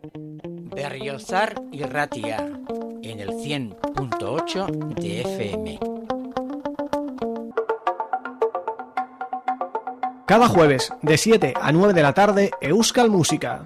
Berriozar y Ratia en el 100.8 de FM. Cada jueves, de 7 a 9 de la tarde, Euskal Música.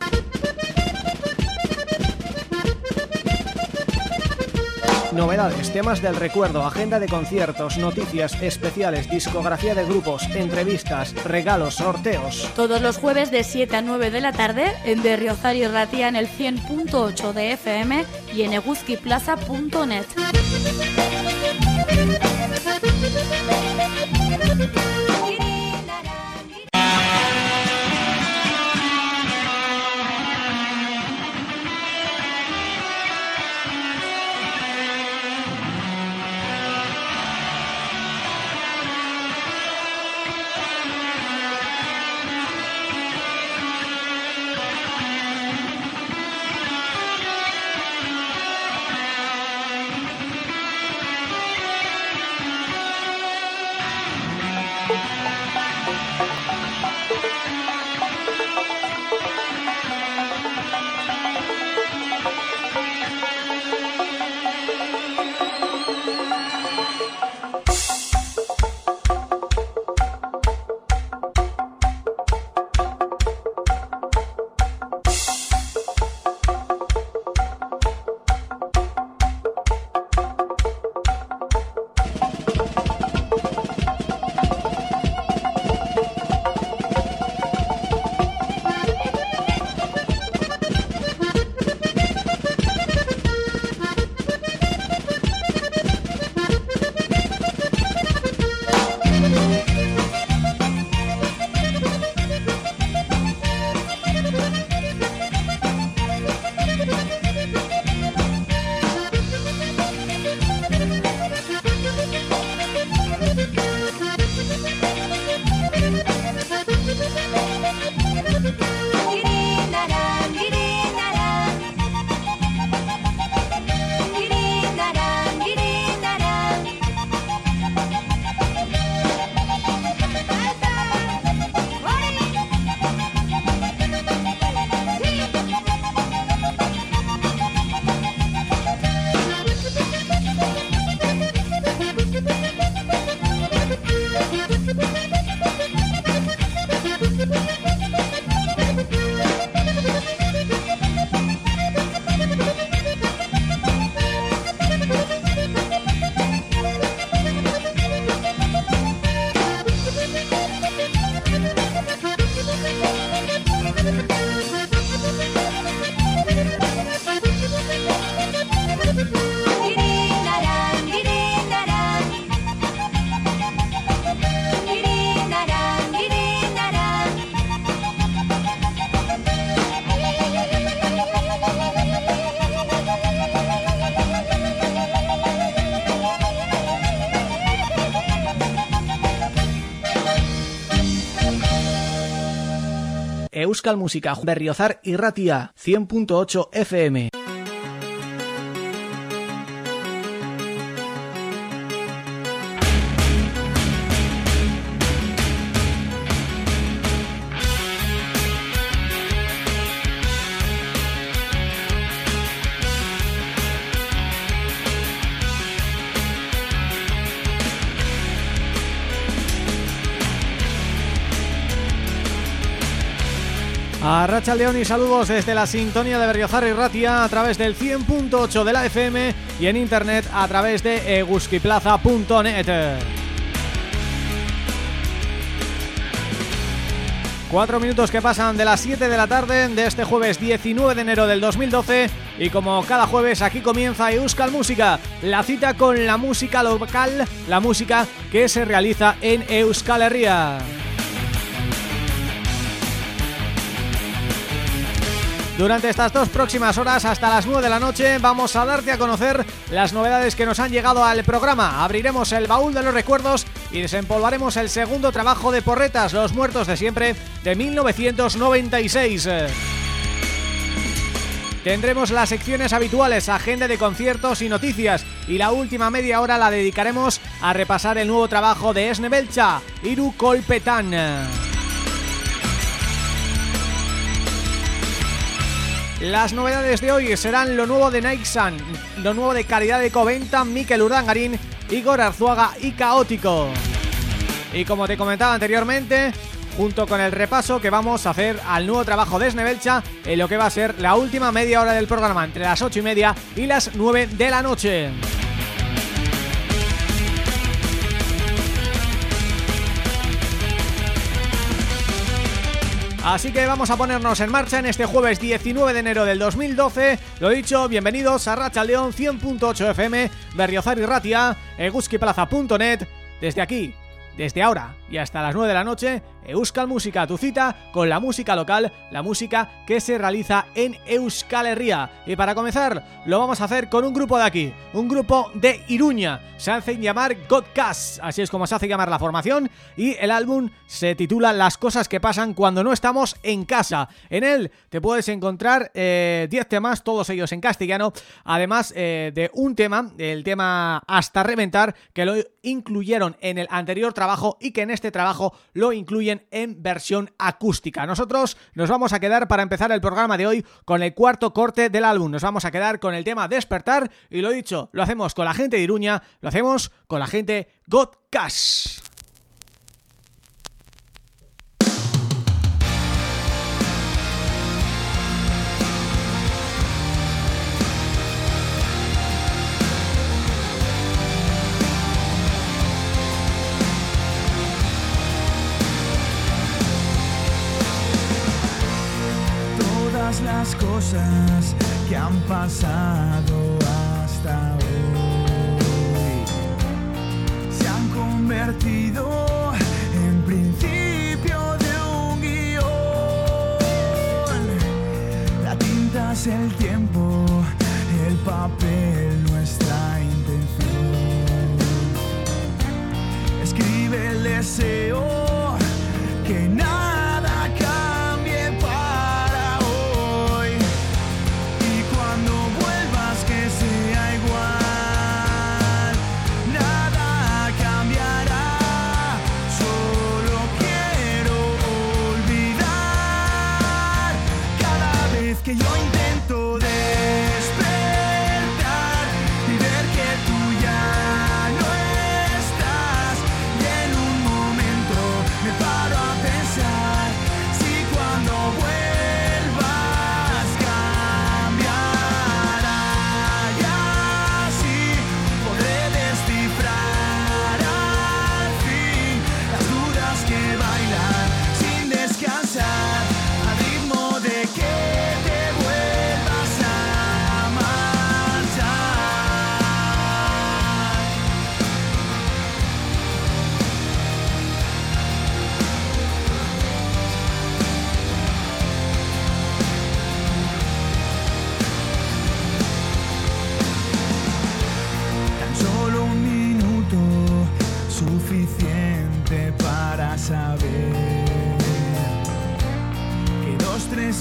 Novedades, temas del recuerdo, agenda de conciertos, noticias especiales, discografía de grupos, entrevistas, regalos, sorteos. Todos los jueves de 7 a 9 de la tarde en Berriozar y Ratia en el 100.8 de FM y en eguzquiplaza.net. Euskal Música Berriozar y Ratia 100.8 FM. A Racha León y saludos desde la sintonía de Berriozar y Ratia a través del 100.8 de la FM y en internet a través de eguskiplaza.net. Cuatro minutos que pasan de las 7 de la tarde de este jueves 19 de enero del 2012 y como cada jueves aquí comienza Euskal Música, la cita con la música local, la música que se realiza en Euskal Herria. Durante estas dos próximas horas hasta las 9 de la noche vamos a darte a conocer las novedades que nos han llegado al programa. Abriremos el baúl de los recuerdos y desempolvaremos el segundo trabajo de Porretas, Los Muertos de Siempre, de 1996. Tendremos las secciones habituales, agenda de conciertos y noticias y la última media hora la dedicaremos a repasar el nuevo trabajo de Esne Belcha, Iru Colpetan. Las novedades de hoy serán lo nuevo de Sun, lo nuevo de Caridad de Coventa, Miquel Urdangarín, Igor Arzuaga y Caótico. Y como te comentaba anteriormente, junto con el repaso que vamos a hacer al nuevo trabajo de Snebelcha en lo que va a ser la última media hora del programa, entre las 8 y media y las 9 de la noche. Así que vamos a ponernos en marcha en este jueves 19 de enero del 2012 Lo dicho, bienvenidos a Racha León 100.8 FM Berriozar y Ratia, eguskiplaza.net Desde aquí, desde ahora y hasta las 9 de la noche Euskal Música, tu cita con la música local, la música que se realiza en Euskal Herria. Y para comenzar, lo vamos a hacer con un grupo de aquí, un grupo de Iruña. Se hacen llamar Godcast, así es como se hace llamar la formación, y el álbum se titula Las cosas que pasan cuando no estamos en casa. En él te puedes encontrar 10 eh, temas, todos ellos en castellano, además eh, de un tema, el tema Hasta Reventar, que lo incluyeron en el anterior trabajo y que en este trabajo lo incluyen en versión acústica. Nosotros nos vamos a quedar para empezar el programa de hoy con el cuarto corte del álbum. Nos vamos a quedar con el tema Despertar y lo dicho, lo hacemos con la gente de Iruña, lo hacemos con la gente Godcash. Las cosas que han pasado hasta hoy se han convertido en principio de un guion. La tinta es el tiempo, el papel nuestra intención. Escribe el deseo es que yo intento de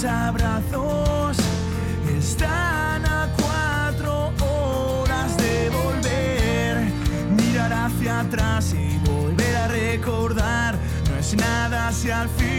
abrazos están a cuatro horas de volver. Mirar hacia atrás y volver a recordar. No es nada si al fin.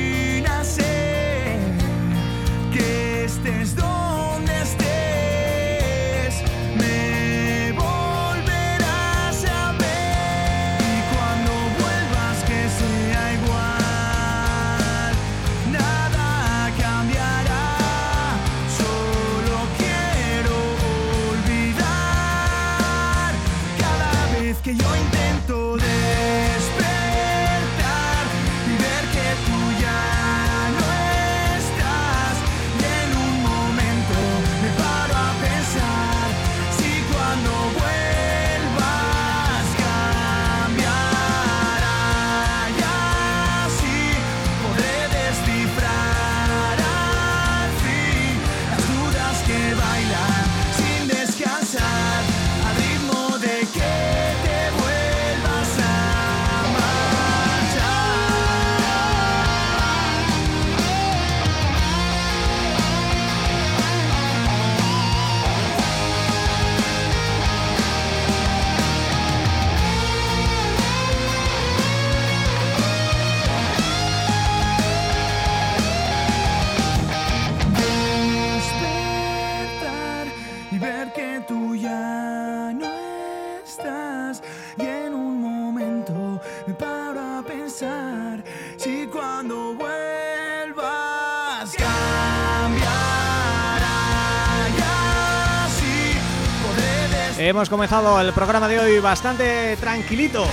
Hemos comenzado el programa de hoy bastante tranquilito.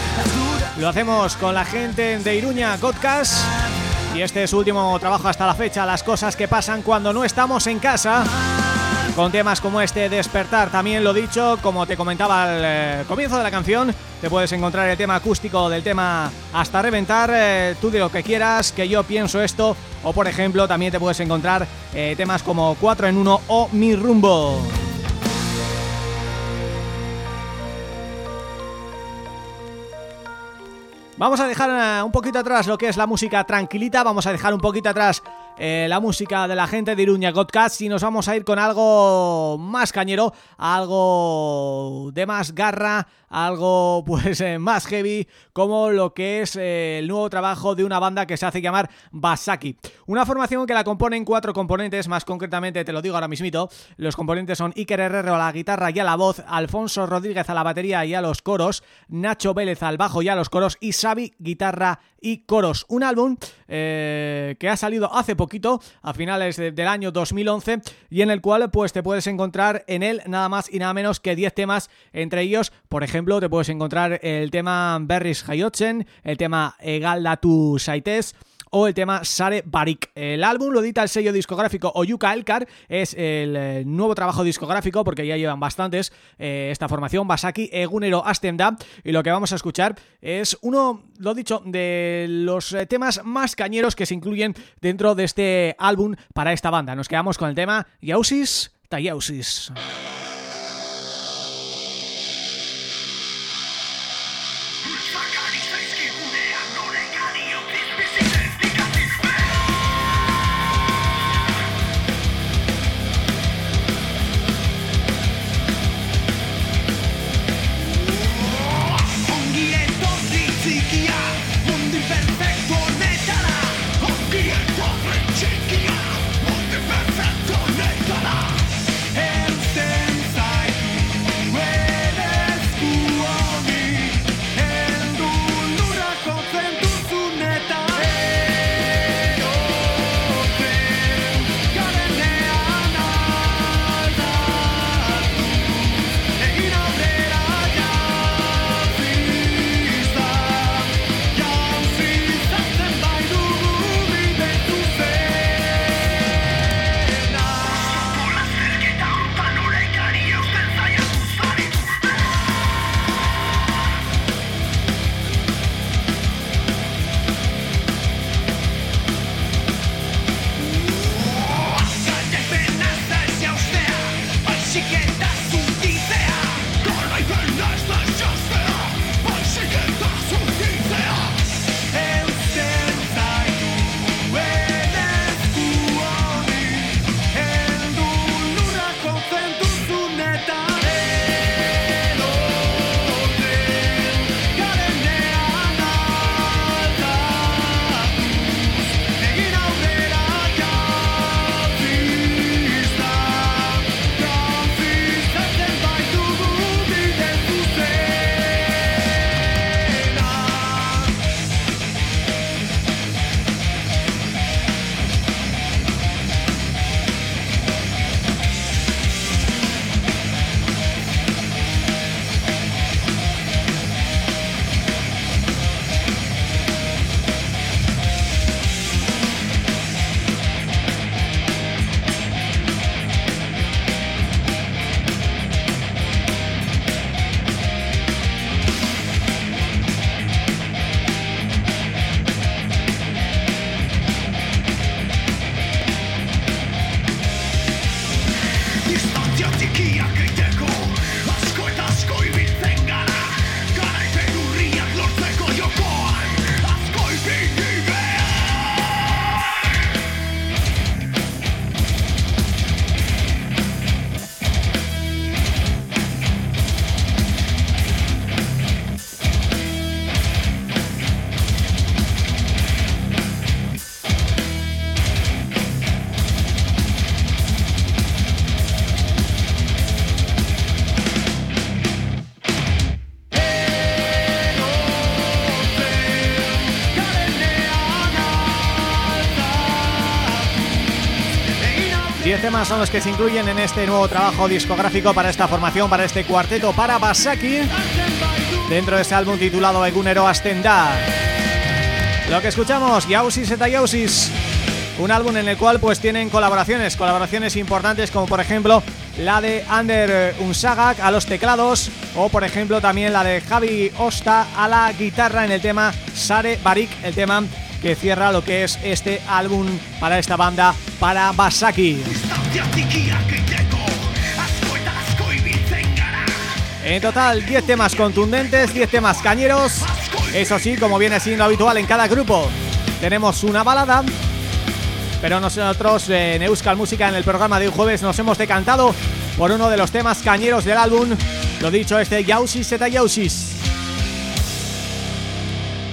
Lo hacemos con la gente de Iruña Godcast Y este es su último trabajo hasta la fecha Las cosas que pasan cuando no estamos en casa. Con temas como este Despertar También lo dicho, como te comentaba al eh, comienzo de la canción Te puedes encontrar el tema acústico del tema Hasta Reventar eh, Tú de lo que quieras, que yo pienso esto. O por ejemplo, también te puedes encontrar eh, Temas como 4 en 1 o Mi Rumbo Vamos a dejar eh, un poquito atrás lo que es la música tranquilita, vamos a dejar un poquito atrás eh, la música de la gente de Iruña Godcast y nos vamos a ir con algo más cañero, algo de más garra, algo pues eh, más heavy, como lo que es eh, el nuevo trabajo de una banda que se hace llamar Basaki. Una formación que la componen cuatro componentes, más concretamente te lo digo ahora mismito, los componentes son Iker Herrero a la guitarra y a la voz, Alfonso Rodríguez a la batería y a los coros, Nacho Vélez al bajo y a los coros y Xavi guitarra y coros. Un álbum que ha salido hace a finales de- del año 2011 y en el cual pues te puedes encontrar en él nada más y nada menos que 10 temas, entre ellos, por ejemplo, te puedes encontrar el tema Berris Hayotzen, el tema Egalda tu Saites o el tema Sare Barik. El álbum lo edita el sello discográfico Oyuka Elkar, es el eh, nuevo trabajo discográfico porque ya llevan bastantes eh, esta formación, Basaki Egunero Astenda y lo que vamos a escuchar es uno, lo dicho, de los eh, temas más cañeros que se incluyen dentro de este álbum para esta banda. Nos quedamos con el tema Yausis Tayausis. Temas son los que se incluyen en este nuevo trabajo discográfico para esta formación, para este cuarteto, para Basaki, dentro de este álbum titulado Egunero Astenda. Lo que escuchamos, Yausis eta Yausis, un álbum en el cual pues tienen colaboraciones, colaboraciones importantes como por ejemplo la de Ander Unsagak a los teclados o por ejemplo también la de Javi Osta a la guitarra en el tema Sare Barik, el tema que cierra lo que es este álbum para esta banda, para Basaki. En total 10 temas contundentes, 10 temas cañeros, eso sí, como viene siendo habitual en cada grupo, tenemos una balada pero nosotros en Euskal Música en el programa de un jueves nos hemos decantado por uno de los temas cañeros del álbum, lo dicho, este Yausis Zeta Yausis.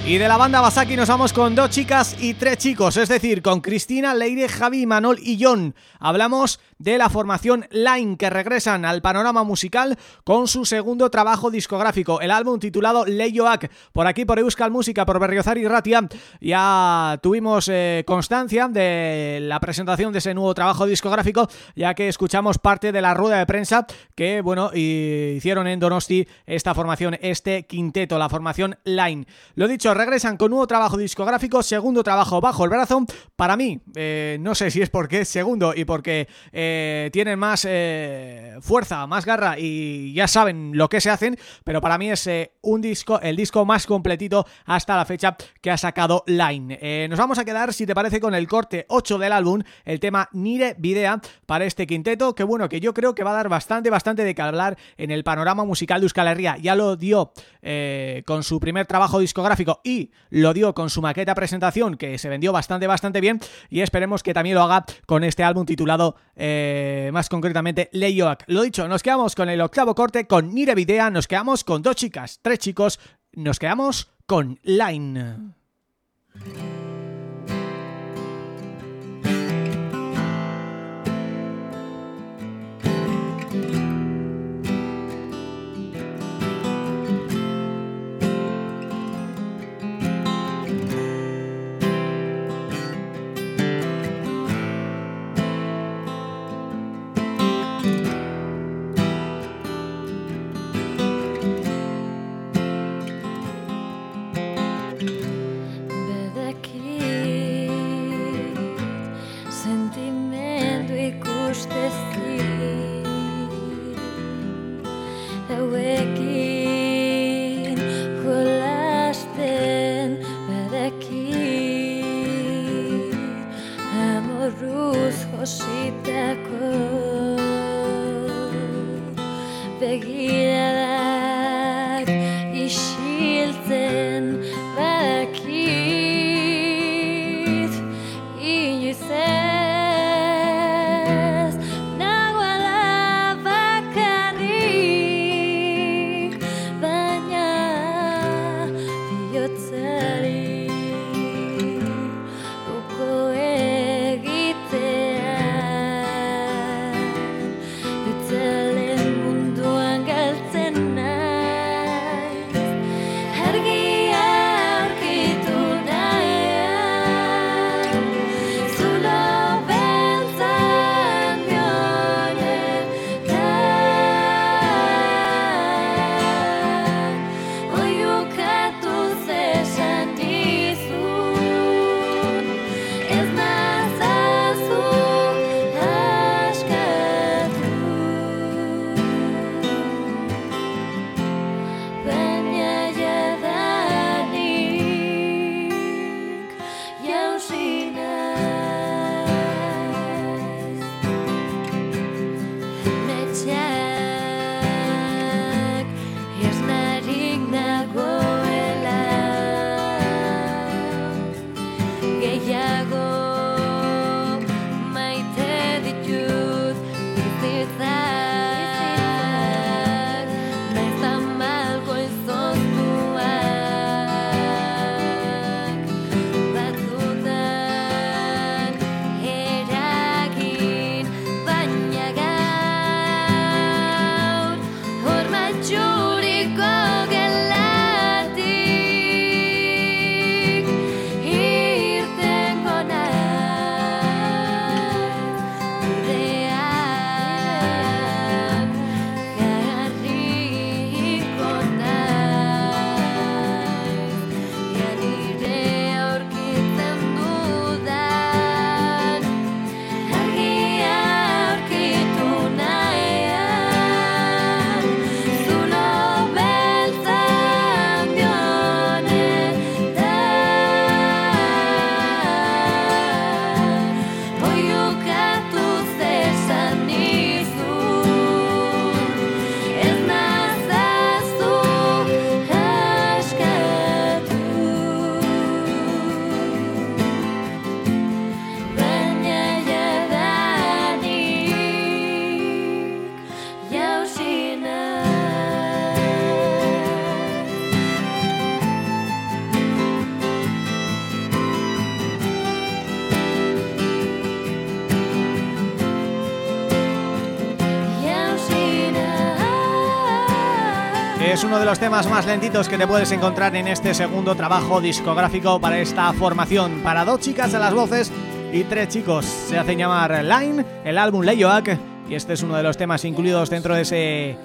Y de la banda Basaki nos vamos con dos chicas y tres chicos, es decir, con Cristina, Leire, Javi, Manol y John. Hablamos de la formación Line que regresan al panorama musical con su segundo trabajo discográfico, el álbum titulado Leyoak. Por aquí por Euskal Música, por Berriozar y Ratia, ya tuvimos eh, constancia de la presentación de ese nuevo trabajo discográfico, ya que escuchamos parte de la rueda de prensa que, bueno, hicieron en Donosti esta formación, este quinteto, la formación Line. Lo dicho, regresan con nuevo trabajo discográfico, segundo trabajo bajo el brazo. Para mí, eh, no sé si es porque es segundo y porque... Eh, tienen más eh, fuerza, más garra y ya saben lo que se hacen, pero para mí es un disco, el disco más completito hasta la fecha que ha sacado Line. nos vamos a quedar, si te parece, con el corte 8 del álbum, el tema Nire Videa para este quinteto, que bueno, que yo creo que va a dar bastante, bastante de que hablar en el panorama musical de Euskal Herria. Ya lo dio con su primer trabajo discográfico y lo dio con su maqueta presentación, que se vendió bastante, bastante bien, y esperemos que también lo haga con este álbum titulado... Eh, más concretamente Leyoak. Lo dicho, nos quedamos con el octavo corte con Nire Videa, nos quedamos con dos chicas, tres chicos, nos quedamos con Line. Uno de los temas más lentitos que te puedes encontrar en este segundo trabajo discográfico para esta formación. Para dos chicas a las voces y tres chicos. Se hacen llamar Line, el álbum Leyoak y este es uno de los temas incluidos dentro de ese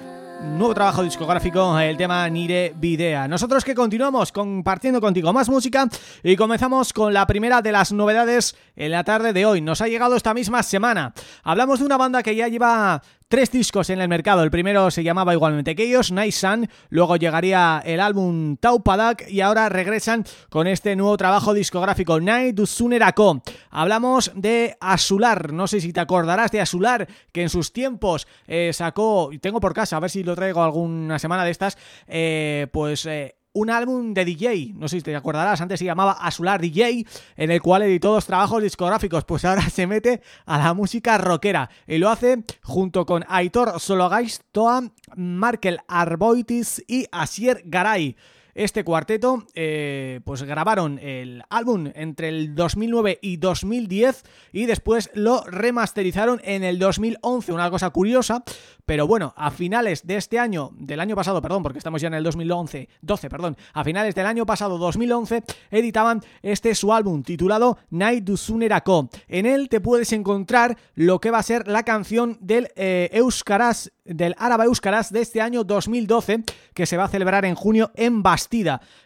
nuevo trabajo discográfico, el tema Nire Videa. Nosotros que continuamos compartiendo contigo más música y comenzamos con la primera de las novedades en la tarde de hoy. Nos ha llegado esta misma semana. Hablamos de una banda que ya lleva tres discos en el mercado. El primero se llamaba igualmente que ellos, Sun, luego llegaría el álbum Taupadak y ahora regresan con este nuevo trabajo discográfico, Night Dusunerako. Hablamos de Azular, no sé si te acordarás de Azular, que en sus tiempos eh, sacó, tengo por casa, a ver si lo traigo alguna semana de estas, eh, pues... Eh, un álbum de DJ, no sé si te acordarás, antes se llamaba Azular DJ, en el cual editó dos trabajos discográficos, pues ahora se mete a la música rockera y lo hace junto con Aitor Sologeist, Toa, Markel Arboitis y Asier Garay. Este cuarteto eh, pues grabaron el álbum entre el 2009 y 2010 y después lo remasterizaron en el 2011, una cosa curiosa, pero bueno, a finales de este año, del año pasado, perdón, porque estamos ya en el 2011, 12, perdón, a finales del año pasado, 2011, editaban este su álbum titulado Night Dusunerako. En él te puedes encontrar lo que va a ser la canción del eh, Euskaras del Árabe Euskaras de este año 2012 que se va a celebrar en junio en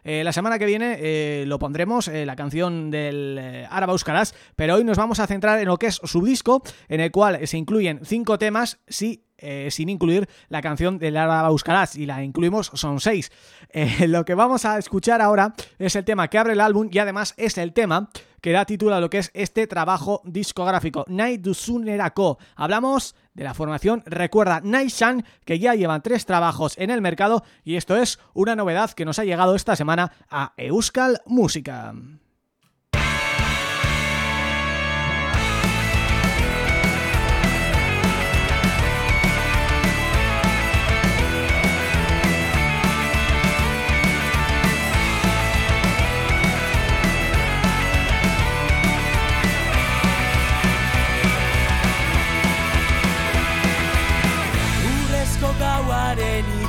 Eh, la semana que viene eh, lo pondremos, eh, la canción del Árabe Euskaras, pero hoy nos vamos a centrar en lo que es su disco, en el cual se incluyen cinco temas, sí, eh, sin incluir la canción de Lara Buscarás y la incluimos son seis. Eh, lo que vamos a escuchar ahora es el tema que abre el álbum y además es el tema que da título a lo que es este trabajo discográfico, Night Dusunerako. Hablamos de la formación, recuerda, Night Shan, que ya llevan tres trabajos en el mercado y esto es una novedad que nos ha llegado esta semana a Euskal Música.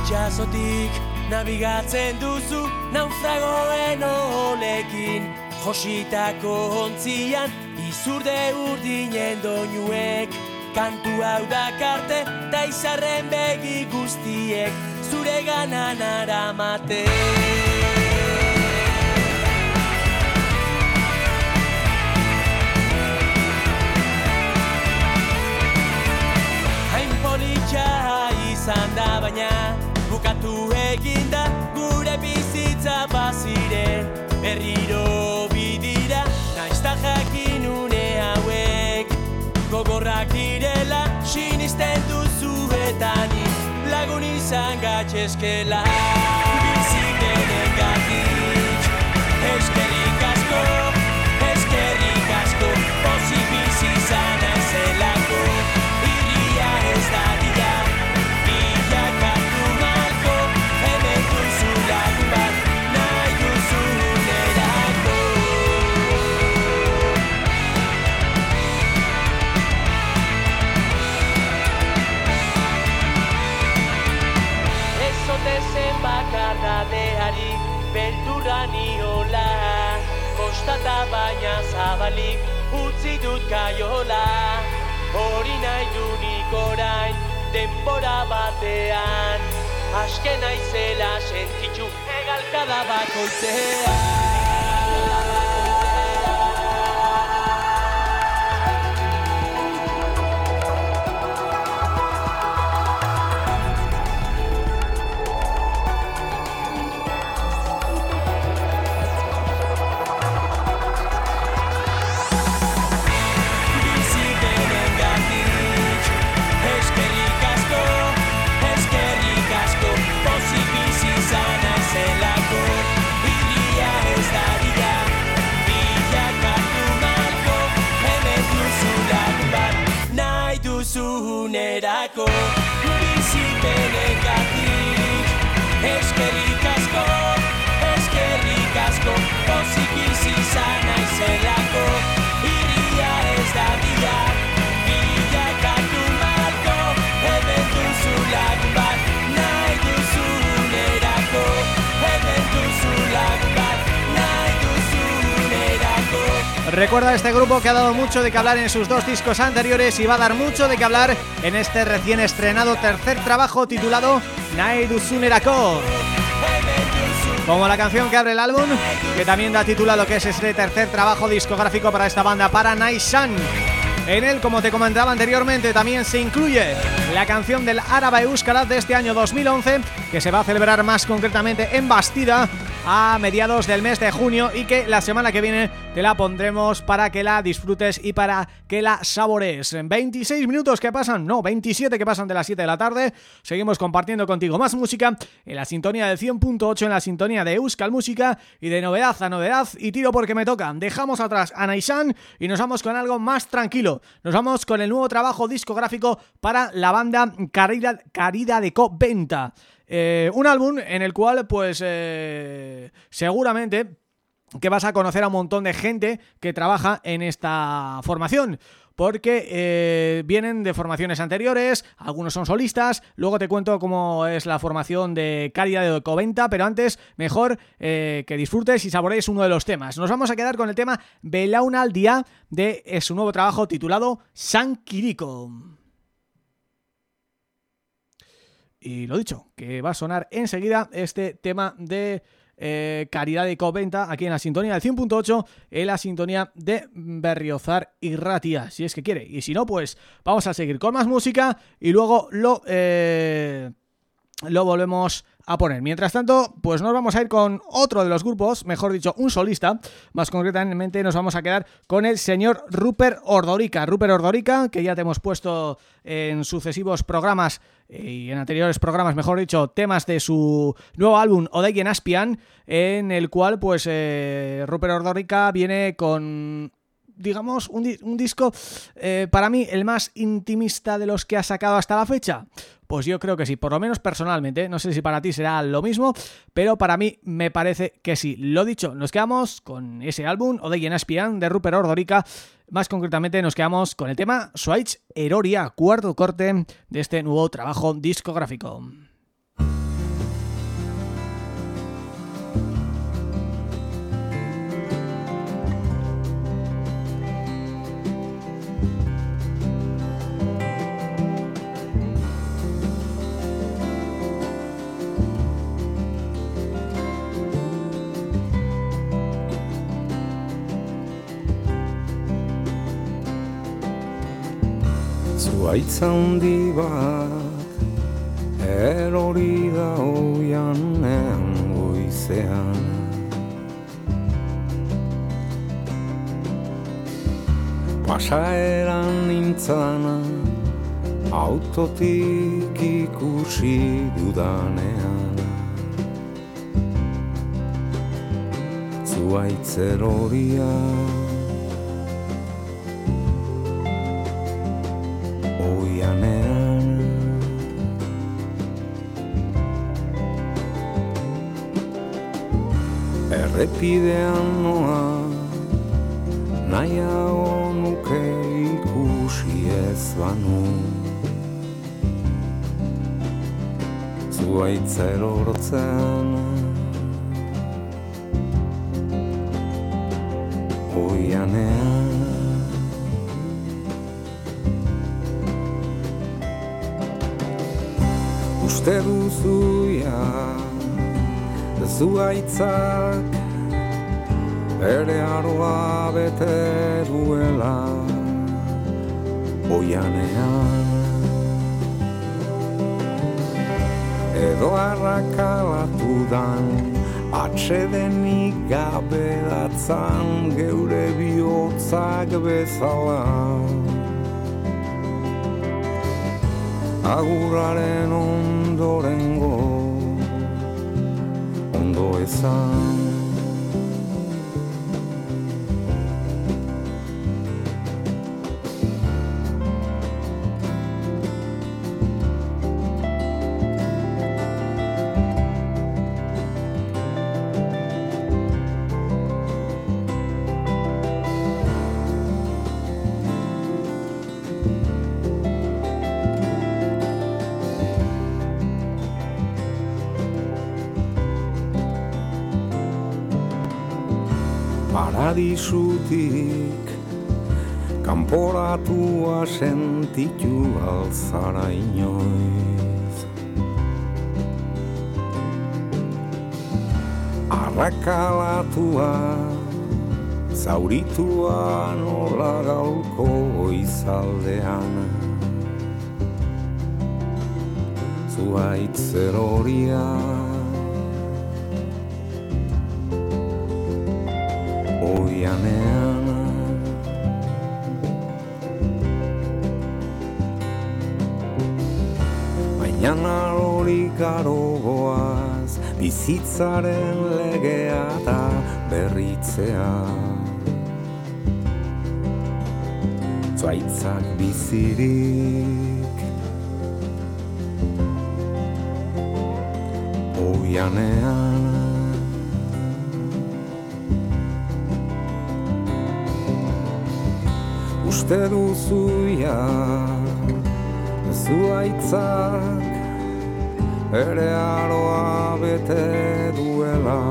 Itxasotik Nabigatzen duzu naufragoen olekin Jositako ontzian izurde urdinen doinuek Kantu hau dakarte da izarren begi guztiek Zure ganan aramate da gure bizitza baziren Berriro bidira naiz ta jakin une hauek. Gogorrak direla sinisten duzu eta ni Lagun izan gatxeskela zabalik Utzi dut kaiola Hori nahi du nik orain Denbora batean. Aske naizela sentitzu Egalkada bakoitzean Recuerda este grupo que ha dado mucho de que hablar en sus dos discos anteriores y va a dar mucho de que hablar en este recién estrenado tercer trabajo titulado Naiduzunerako. Como la canción que abre el álbum, que también da título a que es este tercer trabajo discográfico para esta banda, para Naishan. En él, como te comentaba anteriormente, también se incluye la canción del Árabe Euskaraz de este año 2011, que se va a celebrar más concretamente en Bastida, a mediados del mes de junio y que la semana que viene te la pondremos para que la disfrutes y para que la sabores. 26 minutos que pasan, no, 27 que pasan de las 7 de la tarde. Seguimos compartiendo contigo más música en la sintonía del 100.8, en la sintonía de Euskal Música y de novedad a novedad y tiro porque me toca. Dejamos atrás a Naishan y nos vamos con algo más tranquilo. Nos vamos con el nuevo trabajo discográfico para la banda Carida, Carida de Coventa. Eh, un álbum en el cual pues eh, seguramente que vas a conocer a un montón de gente que trabaja en esta formación porque eh, vienen de formaciones anteriores, algunos son solistas, luego te cuento cómo es la formación de Cálida de Coventa, pero antes mejor que disfrutes y saborees uno de los temas. Nos vamos a quedar con el tema Belauna al día de su nuevo trabajo titulado San Kiriko. Y lo dicho, que va a sonar enseguida este tema de eh, Caridad de Coventa aquí en la sintonía del 100.8 en la sintonía de Berriozar y Ratia, si es que quiere. Y si no, pues vamos a seguir con más música y luego lo, eh, lo volvemos a poner. Mientras tanto, pues nos vamos a ir con otro de los grupos, mejor dicho, un solista. Más concretamente nos vamos a quedar con el señor Rupert Ordorica. Rupert Ordorica, que ya te hemos puesto en sucesivos programas eh, y en anteriores programas, mejor dicho, temas de su nuevo álbum Odeyen Aspian, en el cual pues eh, Rupert Ordorica viene con digamos, un, disco eh, para mí el más intimista de los que ha sacado hasta la fecha. Pues yo creo que sí, por lo menos personalmente, no sé si para ti será lo mismo, pero para mí me parece que sí. Lo dicho, nos quedamos con ese álbum, Odeyen Espian, de Rupert Ordorica, más concretamente nos quedamos con el tema Switch Eroria, cuarto corte de este nuevo trabajo discográfico. Zuaitza handi bat erori da oianean goizean Pasaeran nintzana autotik ikusi dudanean. Zuaitz eroriak errepidean noa naia nuke ikusi ez banu zuaitzer orotzen oianean uste duzuia zuaitzak bere aroa bete duela. Oianean. Edo arrakalatu dan atsedenik gabe datzan geure bihotzak bezala agurraren ondorengo ondo ezan paradisutik Kanporatua sentitu alzara inoiz. Arrakalatua Zauritua nola gauko izaldean Zuaitzer horiak bizitzaren legea da berritzea. Zuaitzak bizirik. Oianean. Uste duzuia Zuaitzak ere aroa bete duela.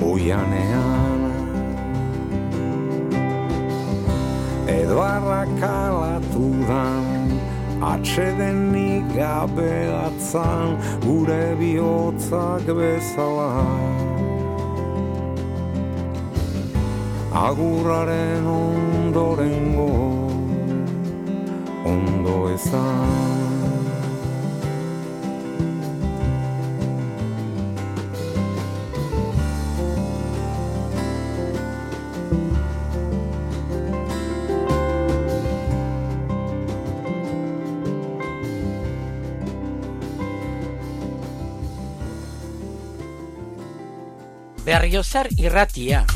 Oianean. Edo arrakalatu dan Atxedenik gabe atzan Gure bihotzak bezala. Agurraren ondorengo ondo ezan Berriozar Irratia,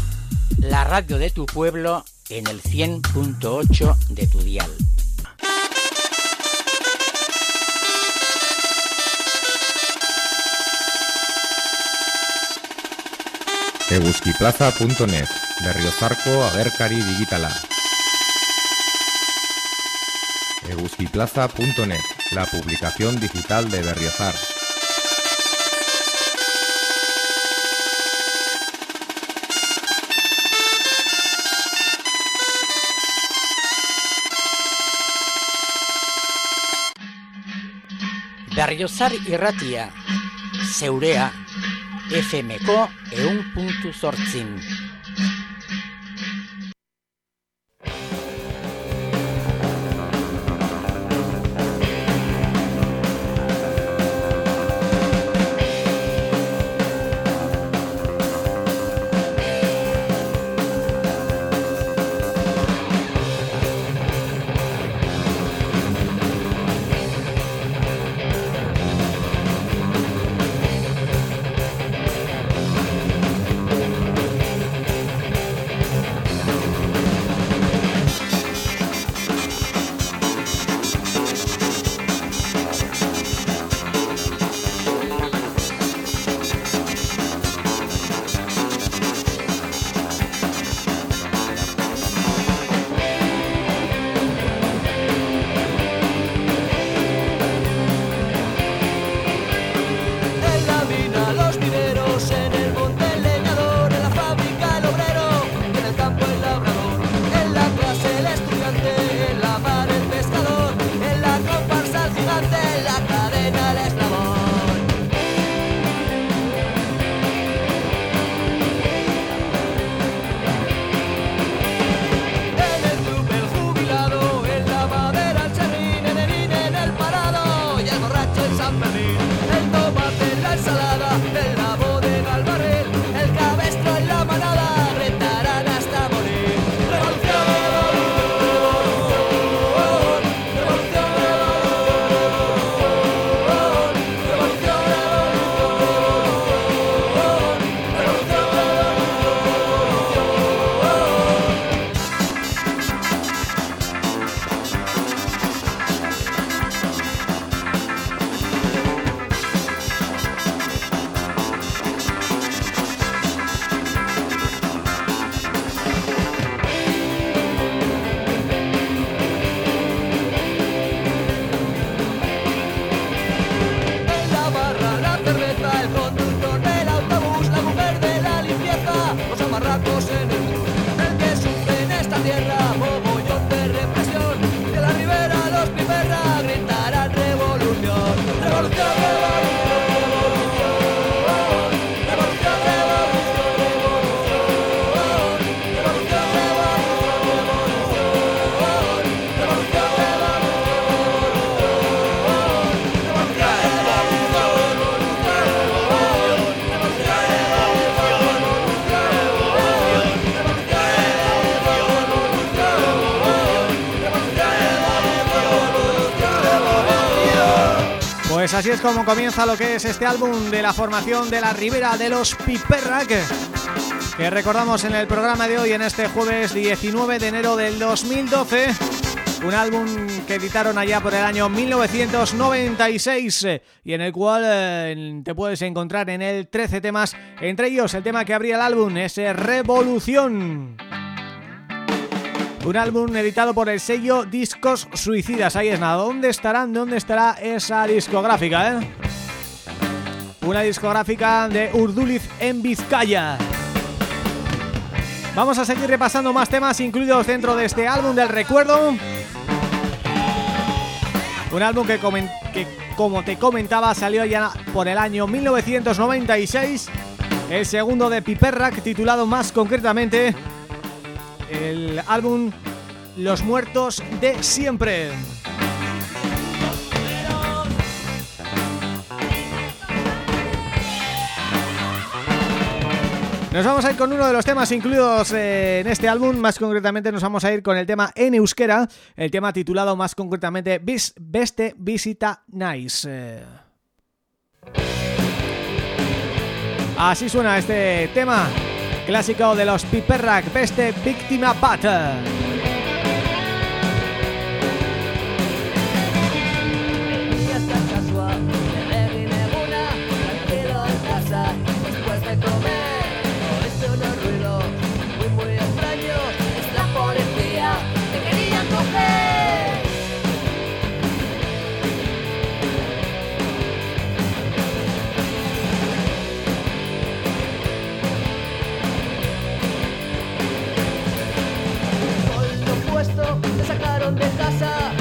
la radio de tu pueblo en el 100.8 de tu dial. eguzkiplaza.net Berriozarko agerkari digitala eguzkiplaza.net La publicación digital de Berriozar Berriozar Irratia, zeurea, FMko eun puntu zortzin. Así es como comienza lo que es este álbum de la formación de la Ribera de los Piperrac que recordamos en el programa de hoy en este jueves 19 de enero del 2012 un álbum que editaron allá por el año 1996 y en el cual eh, te puedes encontrar en el 13 temas, entre ellos el tema que abría el álbum es Revolución. Un álbum editado por el sello Discos Suicidas, ahí es nada, ¿dónde estarán? ¿Dónde estará esa discográfica, eh? Una discográfica de Urduliz en Vizcaya. Vamos a seguir repasando más temas incluidos dentro de este álbum del recuerdo un álbum que, como te comentaba salió ya por el año 1996 El segundo de Piperrack titulado más concretamente El álbum Los Muertos de Siempre. Nos vamos a ir con uno de los temas incluidos en este álbum, más concretamente nos vamos a ir con el tema en euskera, el tema titulado más concretamente Bis Beste Visita Nice. Así suena este tema clásico de los Piperrak, Beste Víctima Battle. propia ah. casa.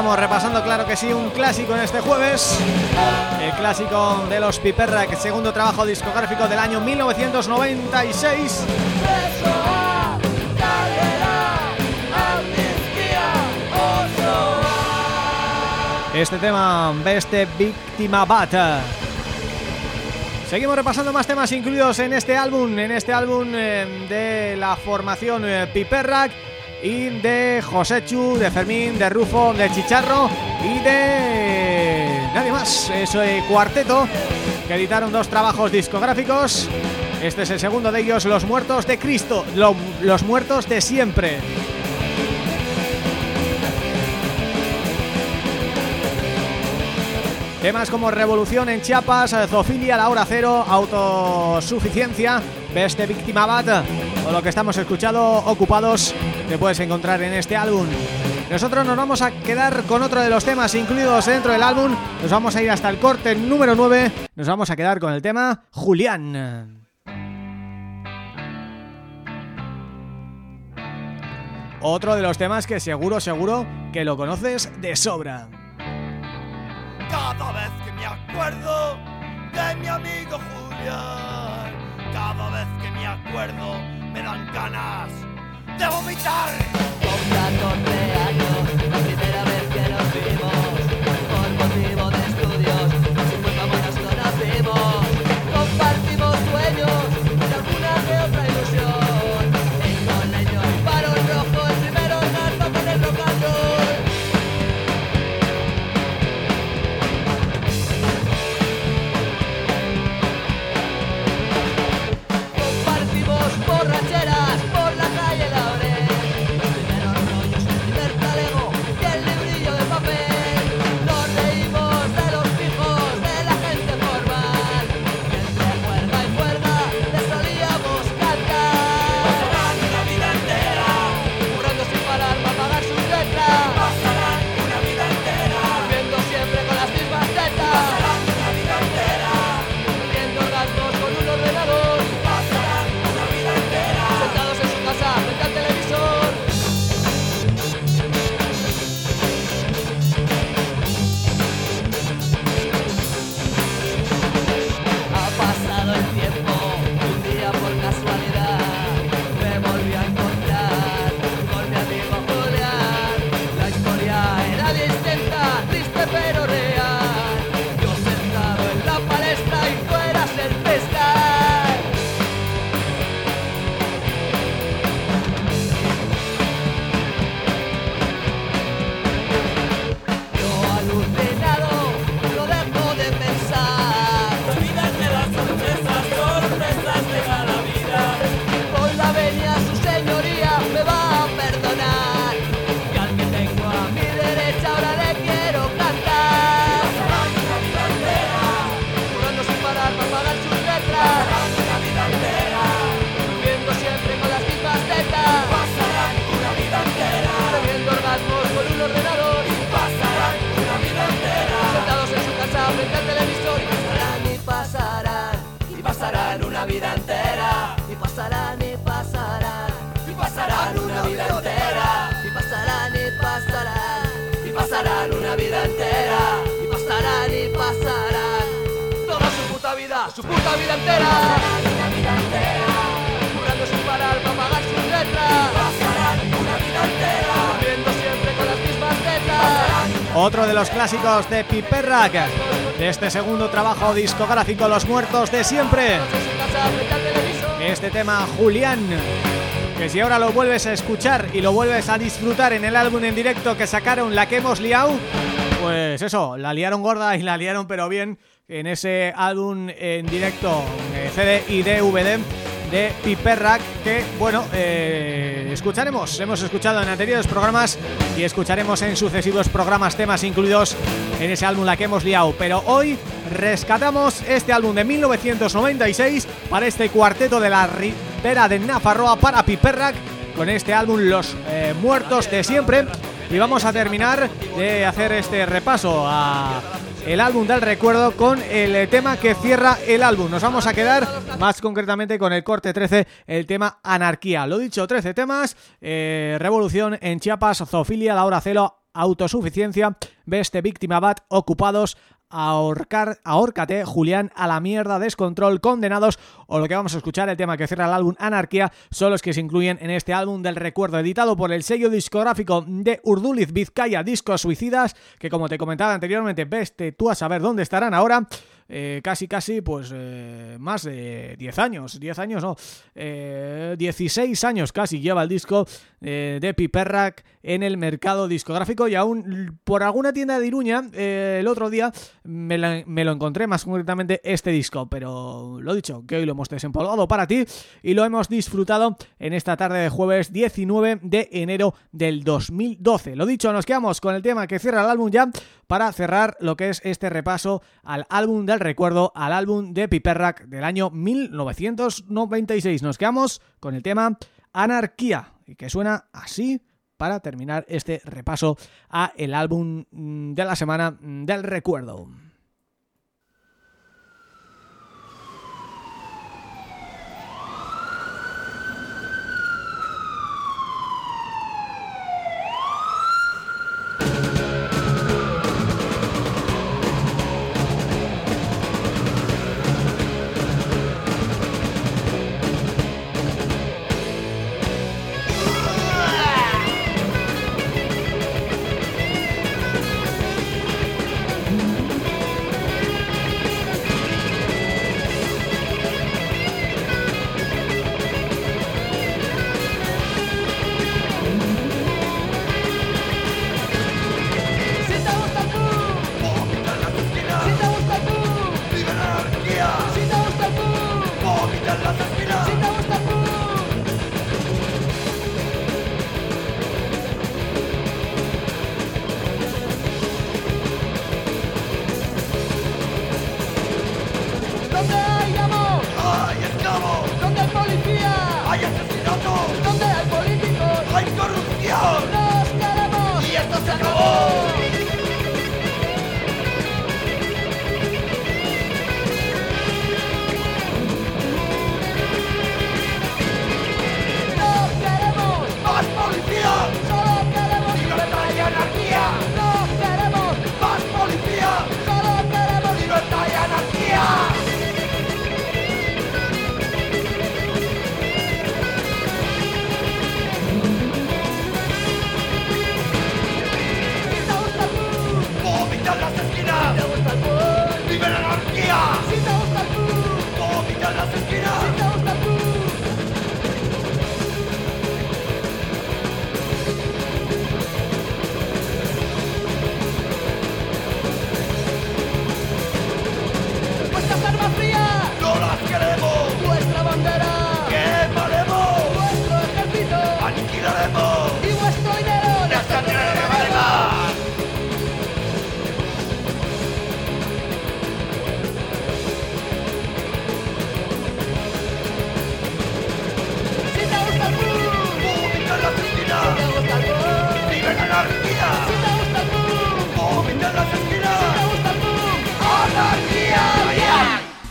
Estamos repasando, claro que sí, un clásico en este jueves. El clásico de los Piperra, segundo trabajo discográfico del año 1996 Este tema, Beste Víctima Bata Seguimos repasando más temas incluidos en este álbum, en este álbum eh, de la formación eh, Piperrack y de Josechu, de Fermín, de Rufo, de Chicharro y de... nadie más, eso es cuarteto que editaron dos trabajos discográficos. Este es el segundo de ellos, Los Muertos de Cristo, Los Muertos de Siempre. Temas como Revolución en Chiapas, Zofilia, La Hora Cero, Autosuficiencia, Beste Víctima Bat o lo que estamos escuchando, Ocupados, te puedes encontrar en este álbum. Nosotros nos vamos a quedar con otro de los temas incluidos dentro del álbum, nos vamos a ir hasta el corte número 9, nos vamos a quedar con el tema Julián. Otro de los temas que seguro, seguro que lo conoces de sobra. Cada vez que me acuerdo de mi amigo Julián, cada vez que me acuerdo me dan ganas de vomitar. Con 14 años, vida entera. Otro de los clásicos de Piperrack De este segundo trabajo discográfico Los Muertos de Siempre. Este tema Julián Que si ahora lo vuelves a escuchar Y lo vuelves a disfrutar en el álbum en directo Que sacaron La que hemos liado Pues eso, la liaron gorda y la liaron pero bien En ese álbum en directo CD y DVD de Piperrack que, bueno, eh, escucharemos, hemos escuchado en anteriores programas y escucharemos en sucesivos programas temas incluidos en ese álbum La que hemos liado, pero hoy rescatamos este álbum de 1996 para este cuarteto de la Ribera de Nafarroa para Piperrack con este álbum Los eh, Muertos de Siempre. Y vamos a terminar de hacer este repaso a el álbum del recuerdo con el tema que cierra el álbum. Nos vamos a quedar más concretamente con el corte 13, el tema Anarquía. Lo dicho, 13 temas, eh, Revolución en Chiapas, Zoofilia, La Hora Celo, Autosuficiencia, Beste Víctima Bat, Ocupados, ahorcar, ahórcate, Julián, a la mierda, descontrol, condenados o lo que vamos a escuchar, el tema que cierra el álbum Anarquía, son los que se incluyen en este álbum del recuerdo, editado por el sello discográfico de Urduliz Vizcaya Discos Suicidas, que como te comentaba anteriormente, veste tú a saber dónde estarán ahora, eh, casi casi pues eh, más de 10 años, 10 años no, eh, 16 años casi lleva el disco eh, de Piperrack en el mercado discográfico y aún por alguna tienda de Iruña eh, el otro día me, la- me lo encontré más concretamente este disco, pero lo dicho, que hoy lo hemos desempolvado para ti y lo hemos disfrutado en esta tarde de jueves 19 de enero del 2012. Lo dicho, nos quedamos con el tema que cierra el álbum ya para cerrar lo que es este repaso al álbum del recuerdo, al álbum de Piperrack del año 1996. Nos quedamos con el tema Anarquía y que suena así para terminar este repaso a el álbum mm, de la semana mm, del recuerdo.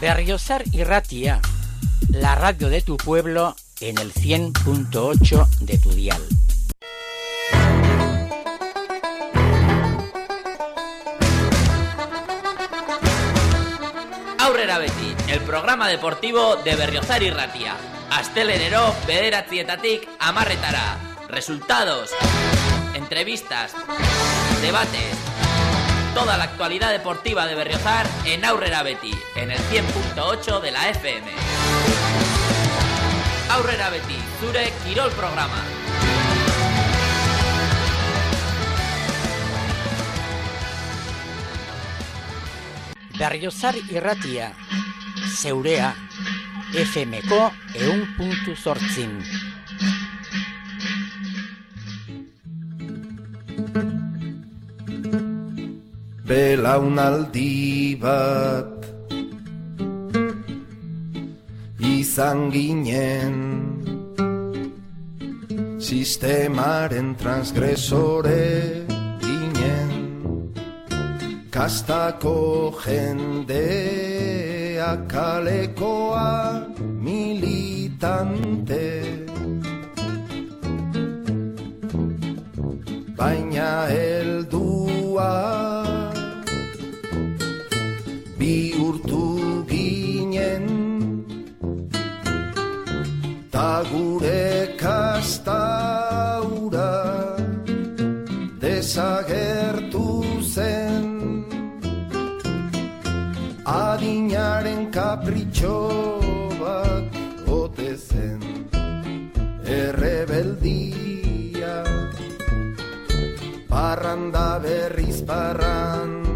Berriozar irratia, la radio de tu pueblo en el 100.8 de tu dial. Aurrera Beti, el programa deportivo de Berriozar y Ratia. Astelenero, bederatzietatik amarretara. Resultados, entrevistas, debates, toda la actualidad deportiva de Berriozar en Aurrera Beti, en el 100.8 de la FM. Aurrera Beti, zure Kirol programa. Berriozar irratia, zeurea, FMko eun puntu zortzin. Belaunaldi bat Izan ginen. Sistemaren transgresore ginen. Kastako jendea kalekoa militante. Baina heldua Ta gure kastaura desagertu zen. Adinaren kapritxo bat ote zen Errebeldia. Parranda berriz parranda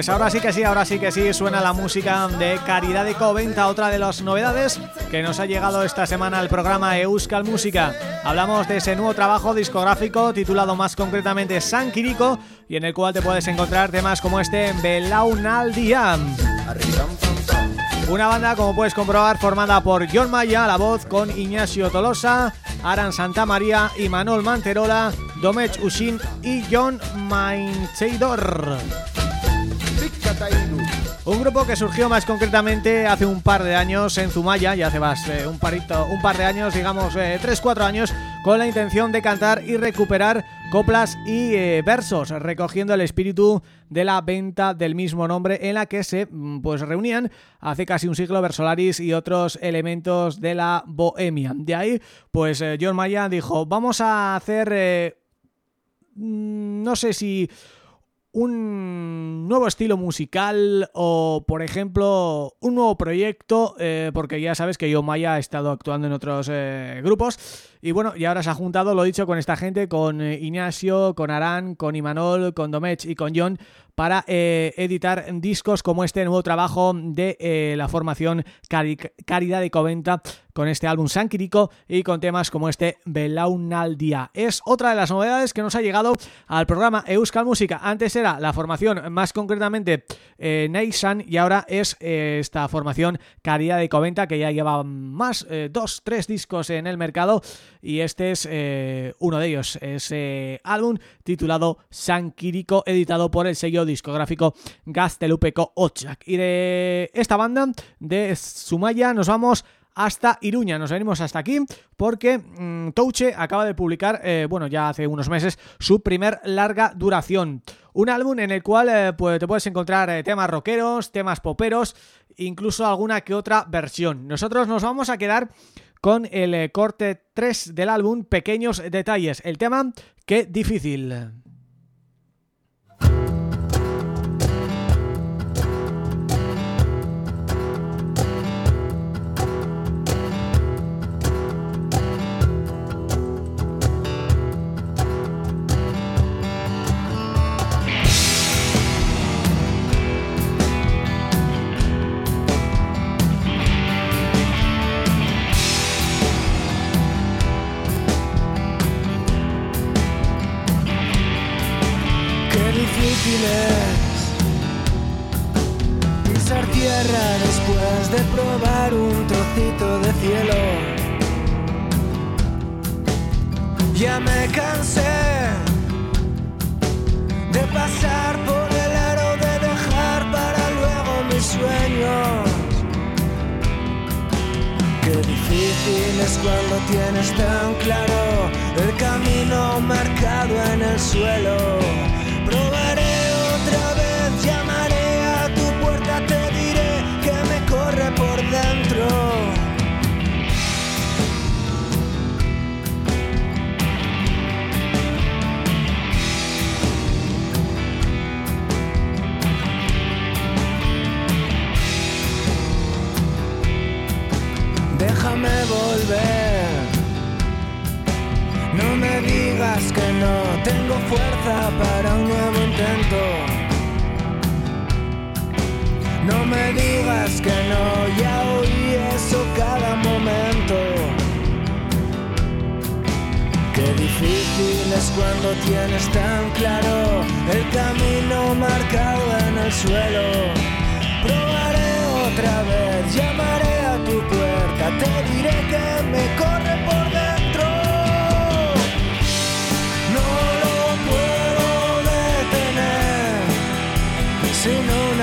Pues ahora sí que sí, ahora sí que sí, suena la música de Caridad de Coventa, otra de las novedades que nos ha llegado esta semana al programa Euskal Música. Hablamos de ese nuevo trabajo discográfico titulado más concretamente San Quirico y en el cual te puedes encontrar temas como este Belaunaldian. Una banda, como puedes comprobar, formada por John Maya la voz con Ignacio Tolosa, Aran Santamaría y Manol Manterola, Domech Ushin y John Maincheidor. Un grupo que surgió más concretamente hace un par de años en Zumaya, ya hace más eh, un parito, un par de años, digamos eh, 3-4 años, con la intención de cantar y recuperar coplas y eh, versos, recogiendo el espíritu de la venta del mismo nombre en la que se mm, pues reunían hace casi un siglo Versolaris y otros elementos de la bohemia. De ahí, pues eh, John Maya dijo, vamos a hacer, eh, mm, no sé si un nuevo estilo musical o, por ejemplo, un nuevo proyecto, eh, porque ya sabes que yo Maya ha estado actuando en otros eh, grupos y bueno, y ahora se ha juntado, lo dicho, con esta gente, con eh, Ignacio, con Arán, con Imanol, con Domech y con John, para eh, editar discos como este nuevo trabajo de eh, la formación Caridad de Coventa con este álbum Sankiriko y con temas como este Belaunaldia. Es otra de las novedades que nos ha llegado al programa Euskal Música. Antes era la formación más concretamente eh, Neysan y ahora es esta formación Caridad de Coventa que ya lleva más, dos, tres discos en el mercado y este es eh, uno de ellos, ese álbum titulado Sankiriko editado por el sello discográfico Gastelupeco Ochak. Y de esta banda de Sumaya nos vamos hasta Iruña. Nos venimos hasta aquí porque mmm, Touche acaba de publicar, eh, bueno, ya hace unos meses, su primer larga duración. Un álbum en el cual eh, pues, te puedes encontrar eh, temas rockeros, temas poperos, incluso alguna que otra versión. Nosotros nos vamos a quedar con el eh, corte 3 del álbum, Pequeños Detalles. El tema, qué difícil. difícil un trocito de cielo. Ya me cansé de pasar por el aro de dejar para luego mis sueños. Qué difícil es cuando tienes tan claro el camino marcado en el suelo. Déjame volver. No me digas que no tengo fuerza para un nuevo intento. No me digas que no, ya oí eso cada momento. Qué difícil es cuando tienes tan claro el camino marcado en el suelo. Probaré otra vez, llamaré a tu puerta, te diré que me corre por dentro. No lo puedo detener sin un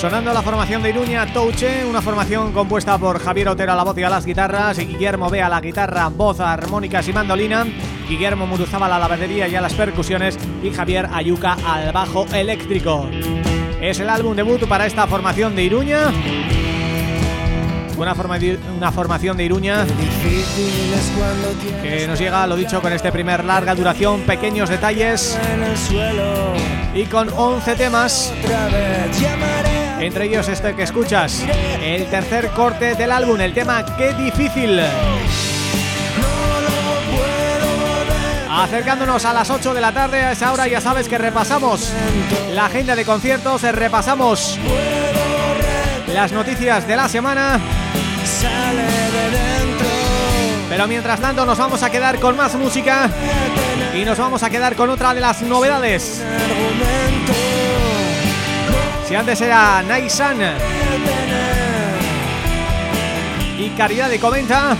Sonando la formación de Iruña Touche, una formación compuesta por Javier Otero a la voz y a las guitarras y Guillermo Bea a la guitarra, voz, armónicas y mandolina, Guillermo Muruzábal a la batería y a las percusiones y Javier Ayuca al bajo eléctrico. Es el álbum debut para esta formación de Iruña. Una, forma una formación de Iruña que nos llega, lo dicho, con este primer larga duración, pequeños detalles y con 11 temas Entre ellos este que escuchas, el tercer corte del álbum, el tema Qué difícil. Acercándonos a las 8 de la tarde, a esa hora ya sabes que repasamos la agenda de conciertos, repasamos las noticias de la semana, pero mientras tanto nos vamos a quedar con más música y nos vamos a quedar con otra de las novedades. Si antes era Naisan. Y Caridad de Comenta,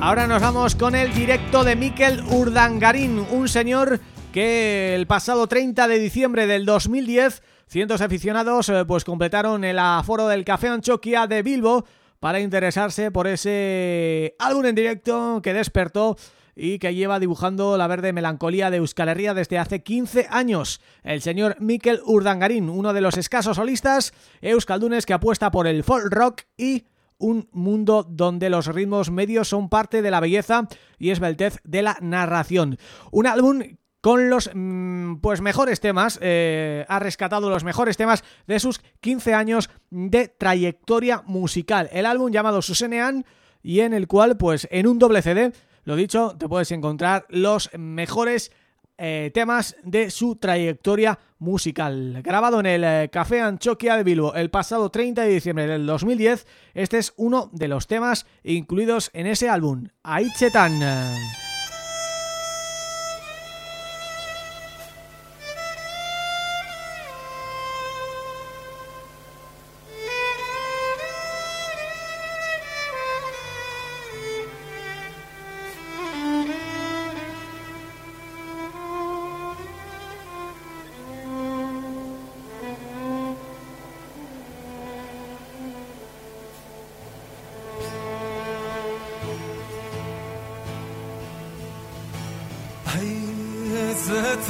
ahora nos vamos con el directo de Miquel Urdangarín, un señor que el pasado 30 de diciembre del 2010 cientos de aficionados eh, pues completaron el aforo del Café Anchoquia de Bilbo para interesarse por ese álbum en directo que despertó y que lleva dibujando la verde melancolía de Euskal Herria desde hace 15 años. El señor Mikel Urdangarín, uno de los escasos solistas euskaldunes que apuesta por el folk rock y un mundo donde los ritmos medios son parte de la belleza y esbeltez de la narración. Un álbum con los mm, pues mejores temas, eh, ha rescatado los mejores temas de sus 15 años de trayectoria musical. El álbum llamado Susenean y en el cual pues en un doble CD lo dicho, te puedes encontrar los mejores eh, temas de su trayectoria musical. Grabado en el eh, Café Anchoquia de Bilbo el pasado 30 de diciembre del 2010, este es uno de los temas incluidos en ese álbum, Aichetan.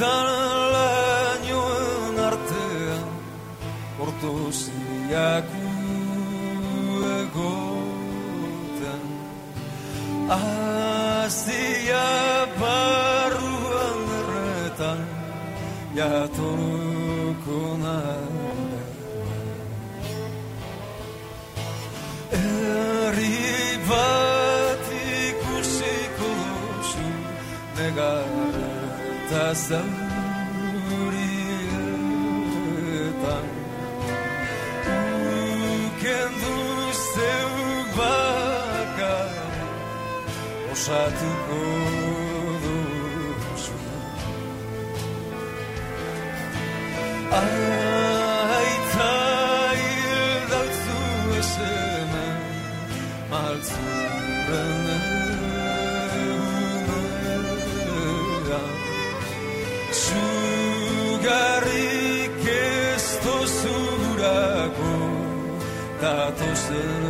izan lainoen artean Orto ziak uegoten Azia barruan erretan Jatoruko nahi Erri bat ikusiko duzu Negara eta Osatuko duzu Aita hildautzu esena Maltzuren egunean Zugarrik ez tozurako Datozen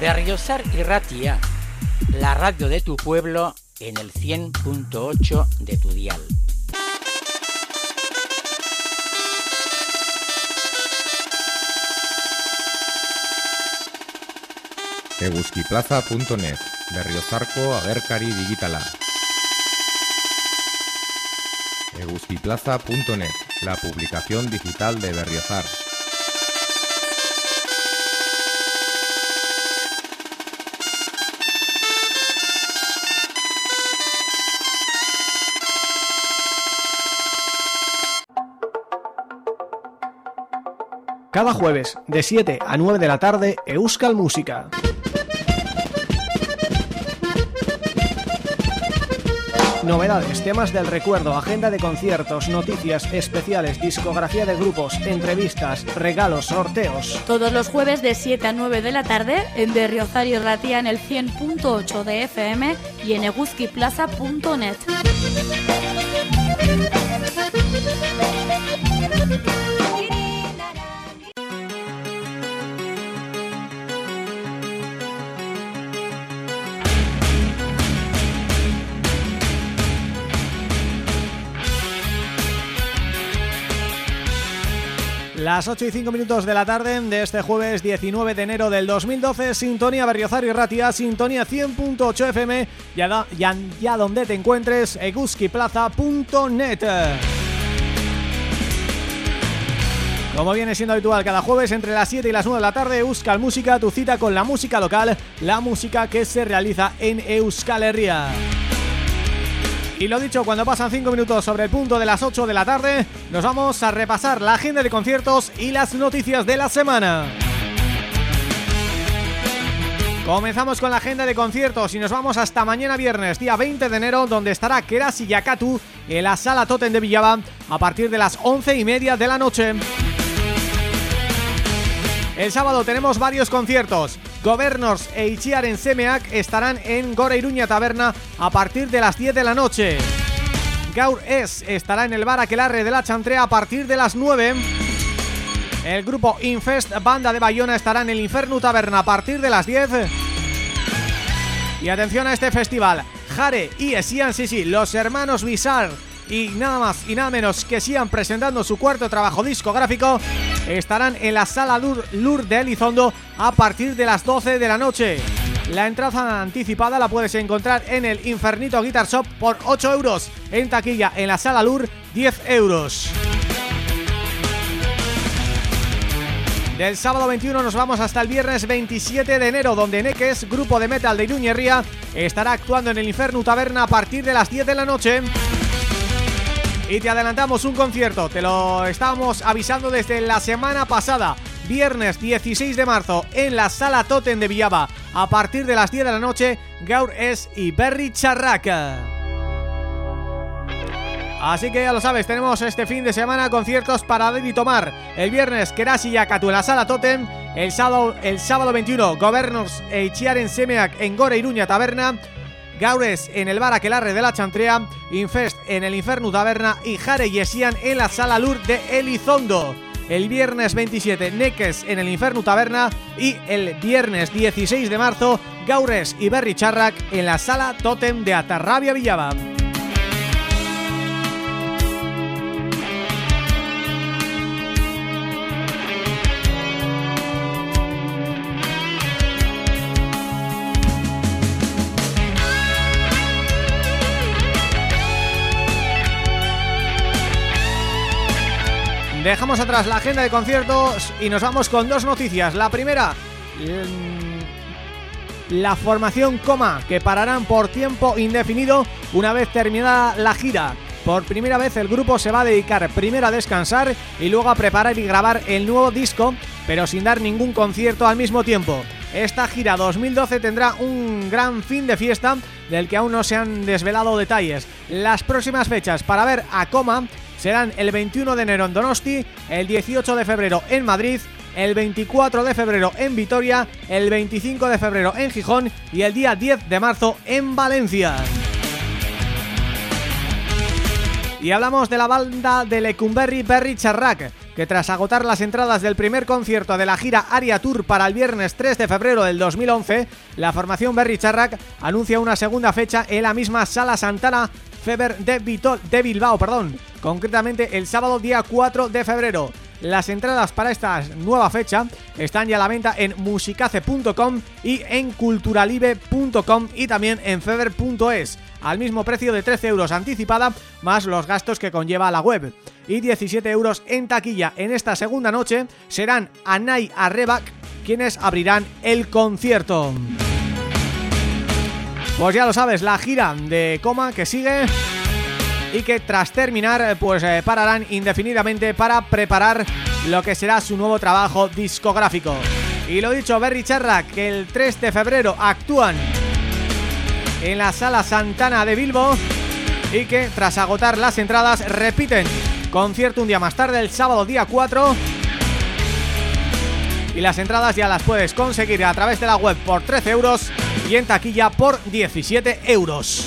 Berriozar y Ratia, la radio de tu pueblo en el 100.8 de tu dial. Eguskiplaza.net, Berriozarko Agerkari Digitala. Eguskiplaza.net, la publicación digital de Berriozar. Cada jueves, de 7 a 9 de la tarde, Euskal Música. Novedades, temas del recuerdo, agenda de conciertos, noticias especiales, discografía de grupos, entrevistas, regalos, sorteos. Todos los jueves de 7 a 9 de la tarde en Berriozar Ratia en el 100.8 de FM y en eguzquiplaza.net. Las 8 y 5 minutos de la tarde de este jueves 19 de enero del 2012, Sintonía Berriozar y Ratia, Sintonía 100.8 FM, ya, da, ya, ya donde te encuentres, eguskiplaza.net. Como viene siendo habitual cada jueves entre las 7 y las 9 de la tarde, Euskal Música, tu cita con la música local, la música que se realiza en Euskal Herria. Y lo dicho, cuando pasan 5 minutos sobre el punto de las 8 de la tarde, nos vamos a repasar la agenda de conciertos y las noticias de la semana. Comenzamos con la agenda de conciertos y nos vamos hasta mañana viernes, día 20 de enero, donde estará Kerasi Yakatu en la Sala Totem de Villaba a partir de las 11 y media de la noche. El sábado tenemos varios conciertos. Governors e Ichiar en Semeac estarán en Gora Iruña Taberna a partir de las 10 de la noche. Gaur Es estará en el bar Aquelarre de la Chantrea a partir de las 9. El grupo Infest Banda de Bayona estará en el Inferno Taberna a partir de las 10. Y atención a este festival. Jare y Esian, sí, los hermanos Bizar y nada más y nada menos que sigan presentando su cuarto trabajo discográfico estarán en la Sala Lur, Lur de Elizondo a partir de las 12 de la noche. La entrada anticipada la puedes encontrar en el Infernito Guitar Shop por 8 euros, en taquilla en la Sala Lur 10 euros. Del sábado 21 nos vamos hasta el viernes 27 de enero donde Neques, grupo de metal de Iruñerría, estará actuando en el Inferno Taberna a partir de las 10 de la noche. Y te adelantamos un concierto, te lo estábamos avisando desde la semana pasada Viernes 16 de marzo en la Sala Totem de Villaba A partir de las 10 de la noche, Gaur Es y Berry Charraca Así que ya lo sabes, tenemos este fin de semana conciertos para dar tomar. El viernes Kerasi y Akatu en la Sala Totem. El sábado, el sábado 21 Governors en Semeac en Gore Iruña Taberna Gaures en el bar Aquelarre de la Chantrea, Infest en el Inferno Taberna y Jare Yesian en la Sala Lur de Elizondo. El viernes 27 Neques en el Inferno Taberna y el viernes 16 de marzo Gaures y Berry Charrac en la Sala Totem de Atarrabia Villaba. Dejamos atrás la agenda de conciertos y nos vamos con dos noticias. La primera, la formación Coma, que pararán por tiempo indefinido una vez terminada la gira. Por primera vez el grupo se va a dedicar primero a descansar y luego a preparar y grabar el nuevo disco, pero sin dar ningún concierto al mismo tiempo. Esta gira 2012 tendrá un gran fin de fiesta del que aún no se han desvelado detalles. Las próximas fechas para ver a Coma serán el 21 de enero en Donosti, el 18 de febrero en Madrid, el 24 de febrero en Vitoria, el 25 de febrero en Gijón y el día 10 de marzo en Valencia. Y hablamos de la banda de Lecumberri Berry Charrac, que tras agotar las entradas del primer concierto de la gira Aria Tour para el viernes 3 de febrero del 2011, la formación Berry Charrac anuncia una segunda fecha en la misma Sala Santana Feber de, de Bilbao, perdón, concretamente el sábado día 4 de febrero. las entradas para esta nueva fecha están ya a la venta en musicace.com y en culturalibe.com y también en fever.es al mismo precio de 13 euros anticipada más los gastos que conlleva la web y 17 euros en taquilla en esta segunda noche serán Anay Arrebak quienes abrirán el concierto. Pues ya lo sabes, la gira de Coma que sigue y que tras terminar pues eh, pararán indefinidamente para preparar lo que será su nuevo trabajo discográfico. Y lo dicho, Berry Charra, que el 3 de febrero actúan en la Sala Santana de Bilbo y que tras agotar las entradas repiten concierto un día más tarde, el sábado día 4 y las entradas ya las puedes conseguir a través de la web por 13 euros y en taquilla por 17 euros.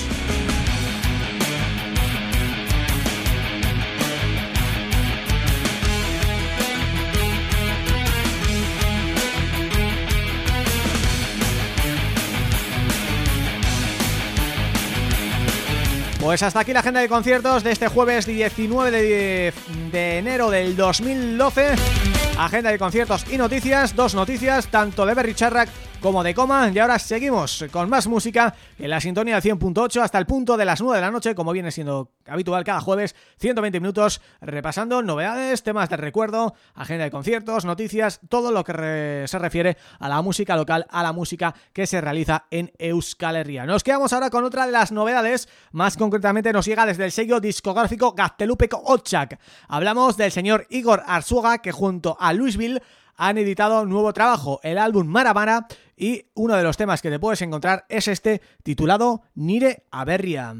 Pues hasta aquí la agenda de conciertos de este jueves 19 de, enero del 2012 Agenda de conciertos y noticias, dos noticias, tanto de Berry Charrack como de coma y ahora seguimos con más música en la sintonía del 100.8 hasta el punto de las 9 de la noche como viene siendo habitual cada jueves 120 minutos repasando novedades, temas de recuerdo, agenda de conciertos, noticias, todo lo que se refiere a la música local, a la música que se realiza en Euskal Herria. Nos quedamos ahora con otra de las novedades, más concretamente nos llega desde el sello discográfico Gaztelupeco Ochak. Hablamos del señor Igor Arzuaga que junto a Louisville han editado nuevo trabajo, el álbum Maramara, y uno de los temas que te puedes encontrar es este titulado Nire Aberria.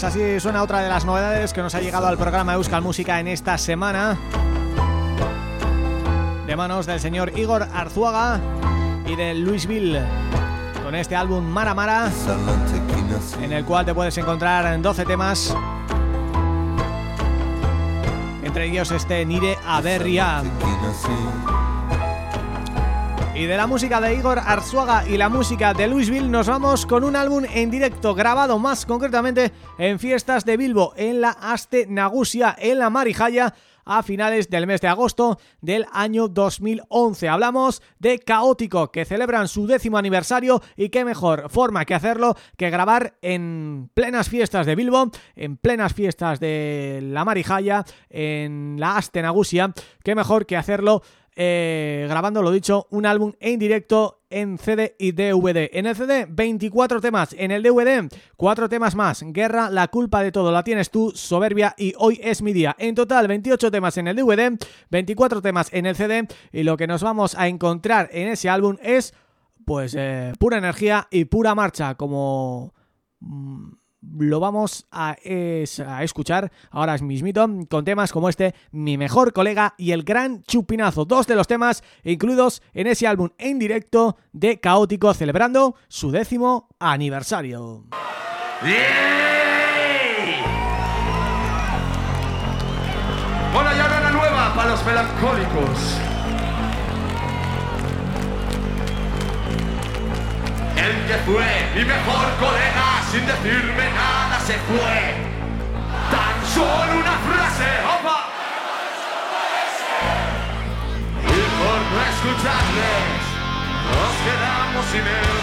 Pues así suena otra de las novedades que nos ha llegado al programa Euskal Música en esta semana. De manos del señor Igor Arzuaga y de Louisville con este álbum Mara Mara en el cual te puedes encontrar en 12 temas. Entre ellos este Nire Aberria y de la música de Igor Arzuaga y la música de Louisville nos vamos con un álbum en directo grabado más concretamente en fiestas de Bilbo, en la Aste Nagusia, en la Marijaya, a finales del mes de agosto del año 2011. Hablamos de Caótico, que celebran su décimo aniversario y qué mejor forma que hacerlo que grabar en plenas fiestas de Bilbo, en plenas fiestas de la Marijaya, en la Aste Nagusia, qué mejor que hacerlo eh, grabando, lo dicho, un álbum en directo en CD y DVD. En el CD, 24 temas. En el DVD, 4 temas más. Guerra, La culpa de todo la tienes tú, Soberbia y Hoy es mi día. En total, 28 temas en el DVD, 24 temas en el CD. Y lo que nos vamos a encontrar en ese álbum es, pues, eh, pura energía y pura marcha. Como... Mmm, lo vamos a, es, a, escuchar ahora mismito con temas como este, Mi Mejor Colega y El Gran Chupinazo, dos de los temas incluidos en ese álbum en directo de Caótico celebrando su décimo aniversario. Bueno, y nueva para los melancólicos. El que fue mi mejor colega sin decirme nada se fue. Tan solo una frase, opa. Y por no escucharles, nos quedamos sin él.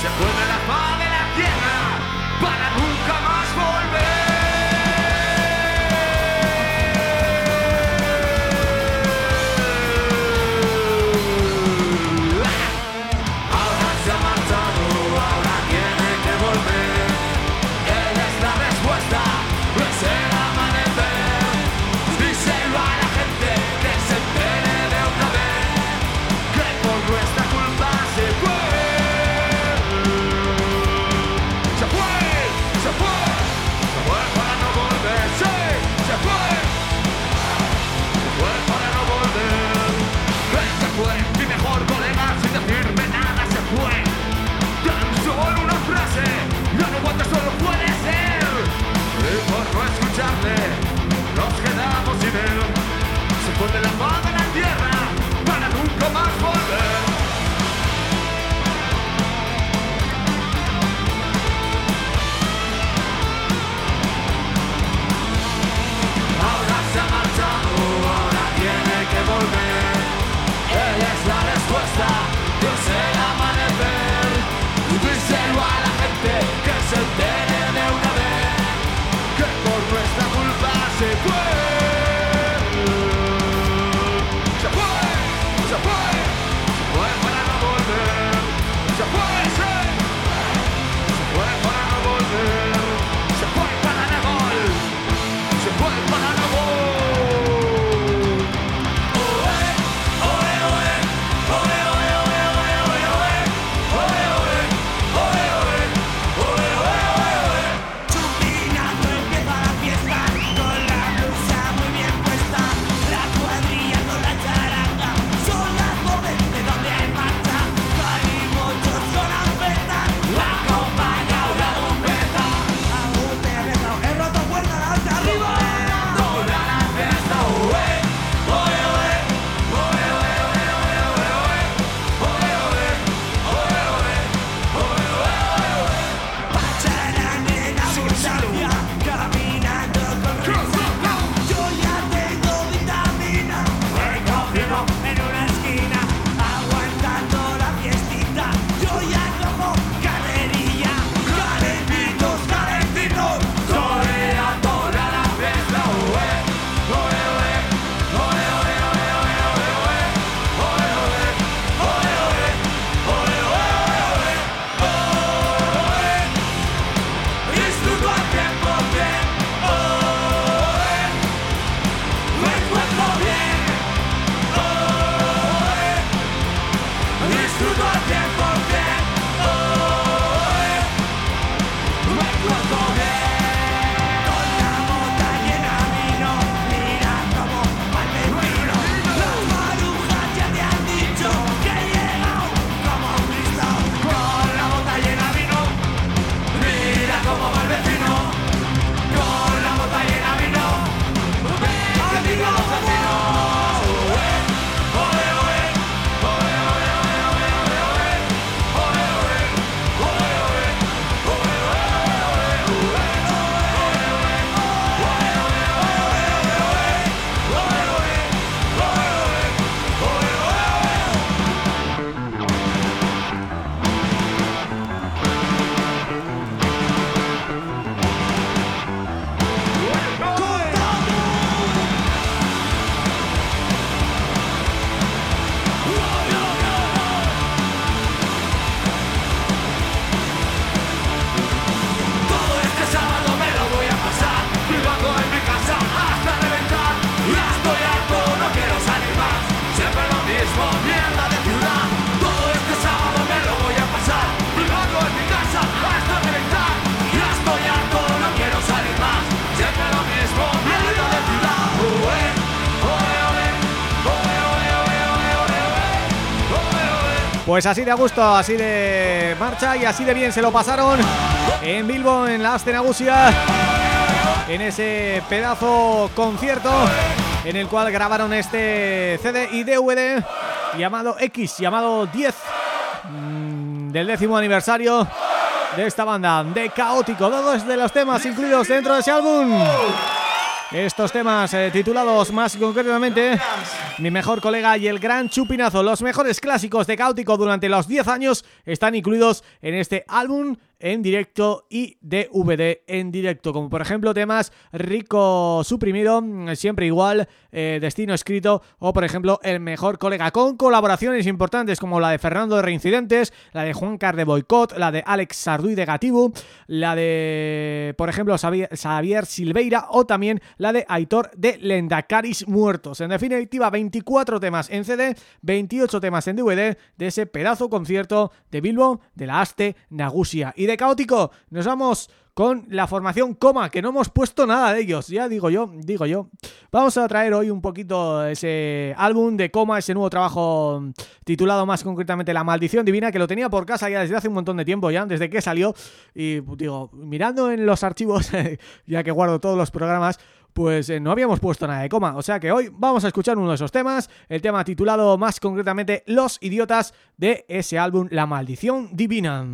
Se fue de la faz de la tierra para nunca más baby. Pues así de gusto, así de marcha y así de bien se lo pasaron en Bilbo, en la Astenagusia, en ese pedazo concierto en el cual grabaron este CD y DVD llamado X, llamado 10 mmm, del décimo aniversario de esta banda de Caótico, todos de los temas incluidos dentro de ese álbum. Estos temas eh, titulados más concretamente Mi mejor colega y el gran chupinazo. Los mejores clásicos de Caótico durante los 10 años Están incluidos en este álbum en directo y DVD en directo, como por ejemplo temas Rico Suprimido, Siempre Igual, eh, Destino Escrito o por ejemplo El Mejor Colega, con colaboraciones importantes como la de Fernando de Reincidentes, la de Juan Car de Boicot, la de Alex Sarduy de Gatibu, la de, por ejemplo, Xavier Silveira o también la de Aitor de Lendacaris Muertos. En definitiva, 24 temas en CD, 28 temas en DVD de ese pedazo concierto de Bilbo de la Aste Nagusia y de Caótico nos vamos con la formación Coma, que no hemos puesto nada de ellos, ya digo yo, digo yo. Vamos a traer hoy un poquito ese álbum de Coma, ese nuevo trabajo titulado más concretamente La Maldición Divina, que lo tenía por casa ya desde hace un montón de tiempo ya, desde que salió, y digo, mirando en los archivos, ya que guardo todos los programas, pues eh, no habíamos puesto nada de coma, o sea que hoy vamos a escuchar uno de esos temas, el tema titulado más concretamente Los Idiotas de ese álbum La Maldición Divina.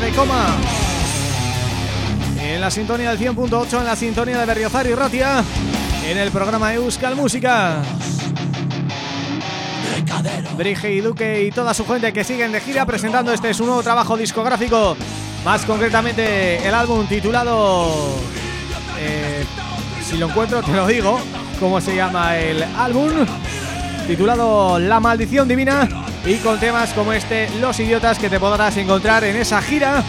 De Coma. La sintonía del 100.8, en la sintonía de Berriozar y Ratia, en el programa Euskal Música. Brige y Duque y toda su gente que siguen de gira presentando este su nuevo trabajo discográfico, más concretamente el álbum titulado... Eh, si lo encuentro te lo digo, cómo se llama el álbum, titulado La Maldición Divina y con temas como este Los Idiotas que te podrás encontrar en esa gira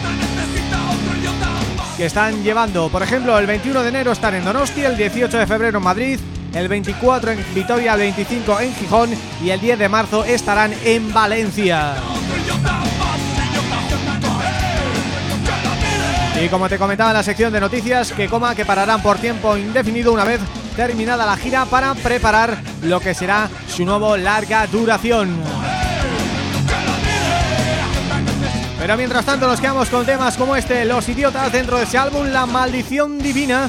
que están llevando, por ejemplo, el 21 de enero están en Donosti, el 18 de febrero en Madrid, el 24 en Vitoria, el 25 en Gijón y el 10 de marzo estarán en Valencia. Y como te comentaba en la sección de noticias, que coma que pararán por tiempo indefinido una vez terminada la gira para preparar lo que será su nuevo larga duración. Pero mientras tanto nos quedamos con temas como este, Los Idiotas, dentro de ese álbum La Maldición Divina,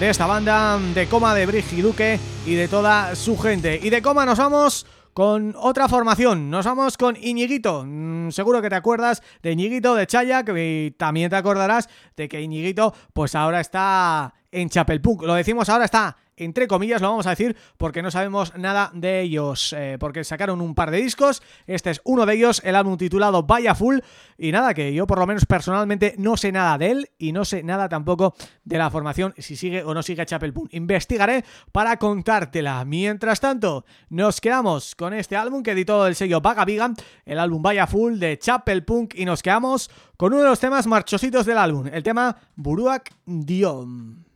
de esta banda de Coma de Brigi Duque y de toda su gente. Y de Coma nos vamos con otra formación. Nos vamos con Iñiguito. Mm, seguro que te acuerdas de Iñiguito, de Chaya, que también te acordarás de que Iñiguito pues ahora está en Chapelpunk. Lo decimos ahora, está entre comillas, lo vamos a decir porque no sabemos nada de ellos, eh, porque sacaron un par de discos, este es uno de ellos, el álbum titulado Vaya Full, y nada, que yo por lo menos personalmente no sé nada de él y no sé nada tampoco de la formación, si sigue o no sigue Chapel Punk. Investigaré para contártela. Mientras tanto, nos quedamos con este álbum que editó el sello Vaga Vigan, el álbum Vaya Full de Chapel Punk, y nos quedamos con uno de los temas marchositos del álbum, el tema Buruak Diom.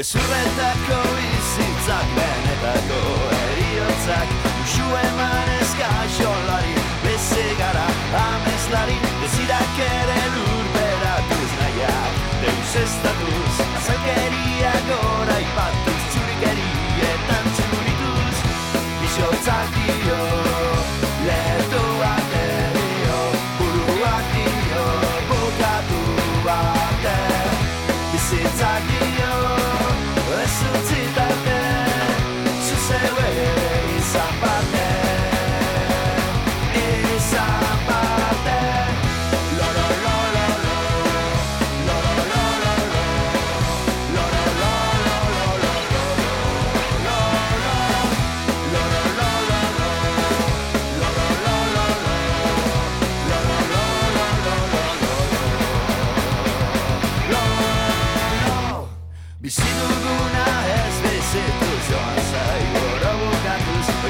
Gezurretako bizitzak benetako eriotzak Usu eman eskaiolari Beze gara ameslari. Dezirak ere lurberatuz nahiak Deus estatuz Azalkeria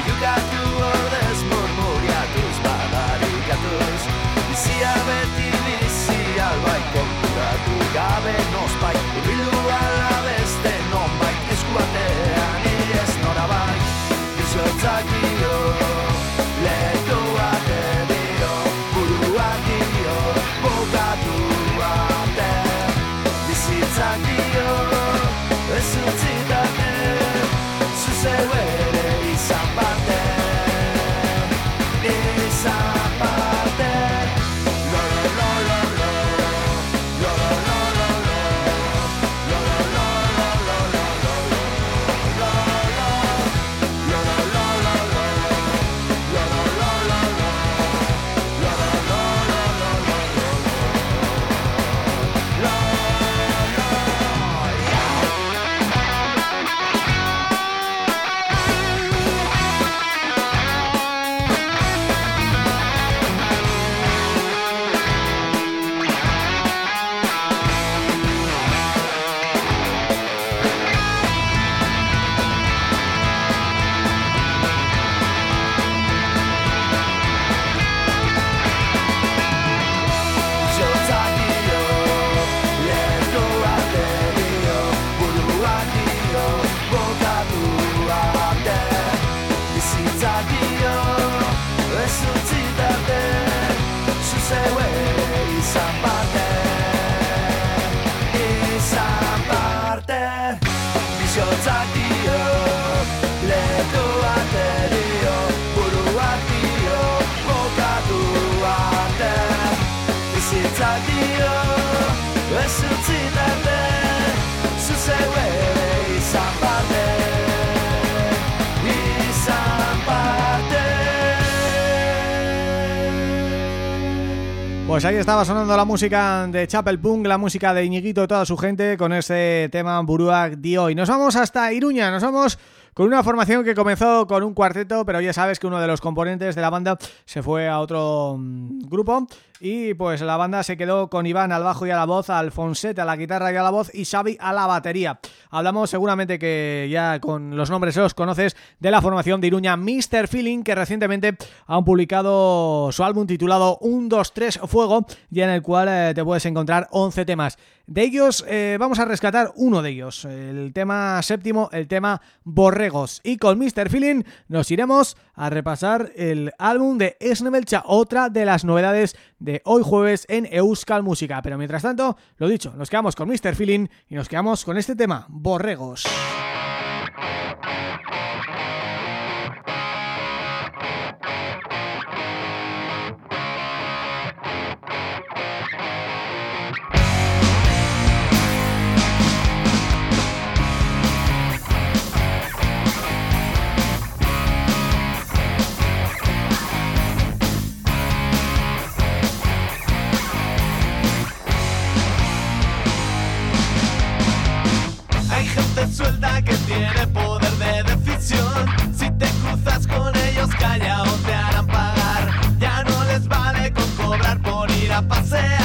you got to estaba sonando la música de Chapel Punk, la música de Iñiguito y toda su gente con este tema Buruak Dio. Y nos vamos hasta Iruña, nos vamos con una formación que comenzó con un cuarteto, pero ya sabes que uno de los componentes de la banda se fue a otro mm, grupo y pues la banda se quedó con Iván al bajo y a la voz, Alfonset a la guitarra y a la voz y Xavi a la batería. Hablamos seguramente que ya con los nombres los conoces de la formación de Iruña Mr. Feeling que recientemente han publicado su álbum titulado 1, 2, 3 Fuego y en el cual eh, te puedes encontrar 11 temas. De ellos eh, vamos a rescatar uno de ellos, el tema séptimo, el tema Borregos. Y con Mr. Feeling nos iremos a repasar el álbum de Esnebelcha, otra de las novedades de hoy jueves en Euskal Música. Pero mientras tanto, lo dicho, nos quedamos con Mr. Feeling y nos quedamos con este tema, Borregos. Suelta que tiene poder de decisión. Si te cruzas con ellos, calla o te harán pagar. Ya no les vale con cobrar por ir a pasear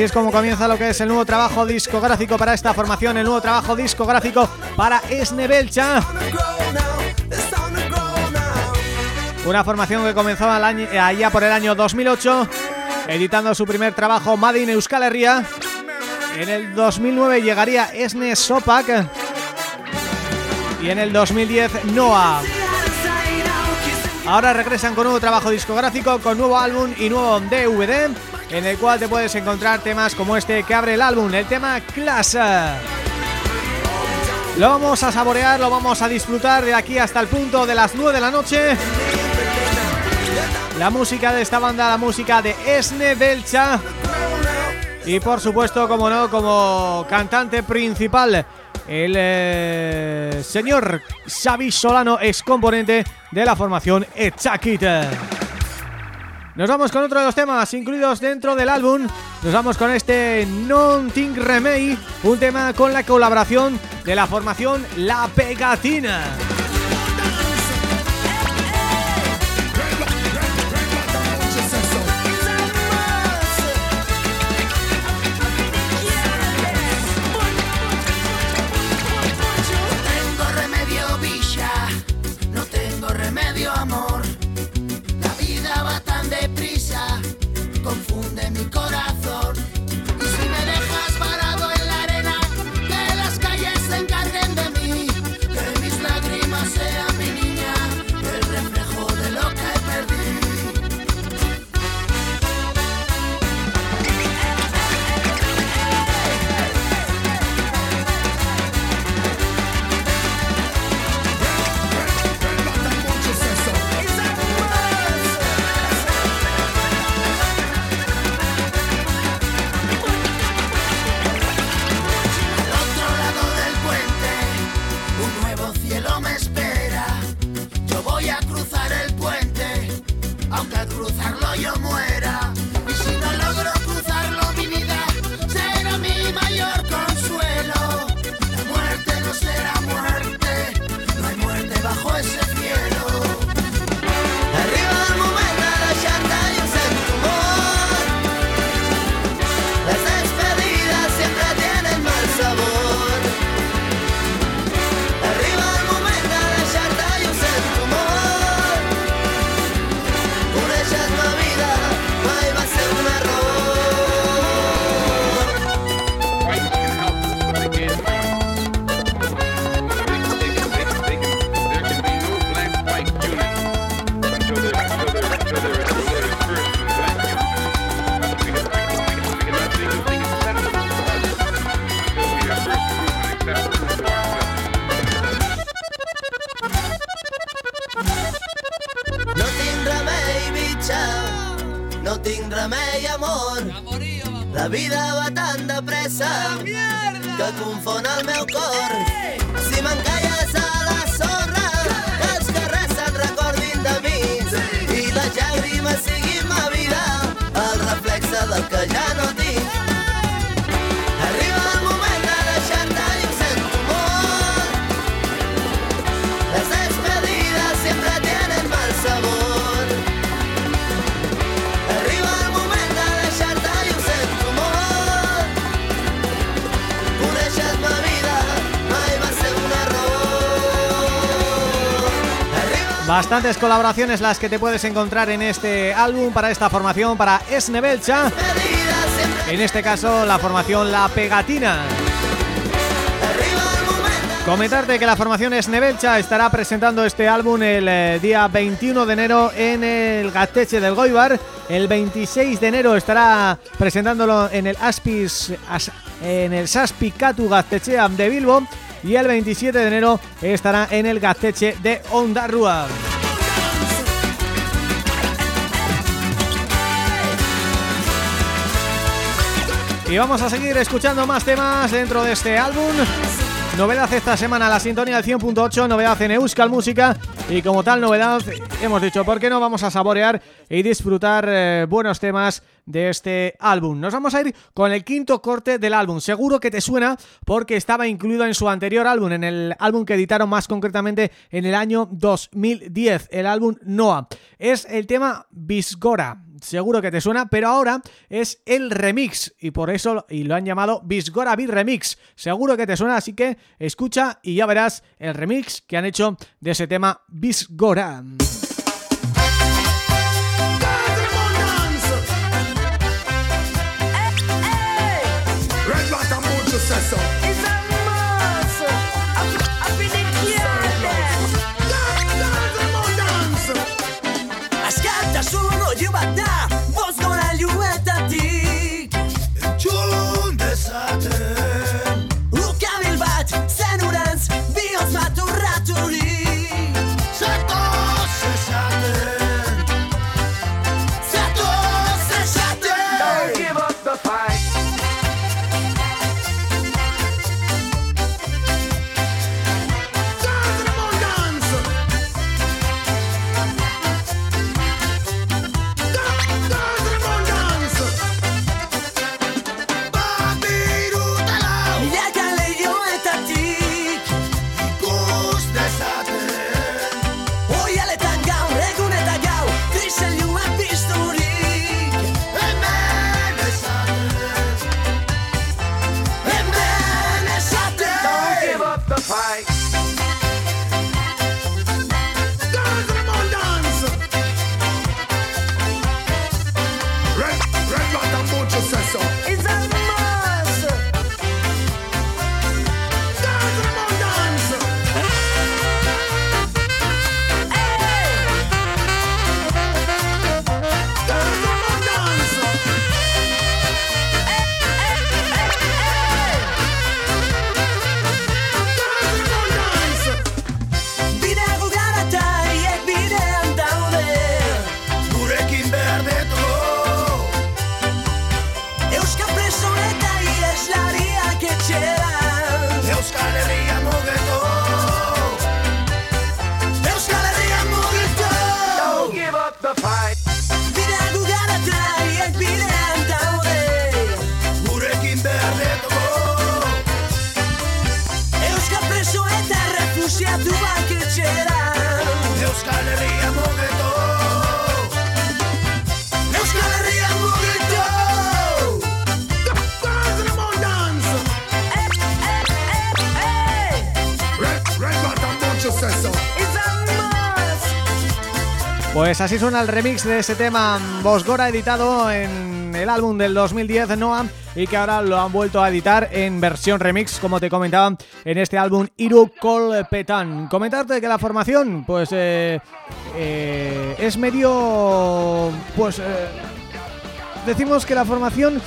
Así es como comienza lo que es el nuevo trabajo discográfico para esta formación, el nuevo trabajo discográfico para Esne Belcha. Grow now. It's time to grow now. Una formación que comenzó al año- allá por el año 2008, editando su primer trabajo Made in Euskal Herria. En el 2009 llegaría Esne Sopak y en el 2010 Noah. Ahora regresan con nuevo trabajo discográfico, con nuevo álbum y nuevo DVD, en el cual te puedes encontrar temas como este que abre el álbum, el tema Class. Lo vamos a saborear, lo vamos a disfrutar de aquí hasta el punto de las 9 de la noche. La música de esta banda, la música de Esne Belcha. Y por supuesto, como no, como cantante principal, el eh, señor Xavi Solano, ex componente de la formación Echakit. Nos vamos con otro de los temas incluidos dentro del álbum. Nos vamos con este Non Think Remake, un tema con la colaboración de la formación La Pegatina. Bastantes colaboraciones las que te puedes encontrar en este álbum para esta formación, para Esnebelcha. En este caso, la formación La Pegatina. Comentarte que la formación Esnebelcha estará presentando este álbum el eh, día 21 de enero en el Gateche del Goibar. El 26 de enero estará presentándolo en el Aspis as- en el Saspicatu Gateche de Bilbo y el 27 de enero estará en el Gateche de Ondarrua. Y vamos a seguir escuchando más temas dentro de este álbum. Novedad esta semana, la sintonía del 100.8, novedad en Euskal Música. Y como tal novedad hemos dicho, ¿por qué no vamos a saborear y disfrutar eh, buenos temas de este álbum? Nos vamos a ir con el quinto corte del álbum, seguro que te suena porque estaba incluido en su anterior álbum, en el álbum que editaron más concretamente en el año 2010, el álbum Noah. Es el tema Visgora, seguro que te suena, pero ahora es el remix y por eso y lo han llamado Visgora Beat Remix. Seguro que te suena, así que escucha y ya verás el remix que han hecho de ese tema Visgora. successor Pues así suena el remix de ese tema Bosgora editado en el álbum del 2010 Noam y que ahora lo han vuelto a editar en versión remix como te comentaba en este álbum Iru Kolpetan. Comentarte que la formación pues eh, eh, es medio pues eh, decimos que la formación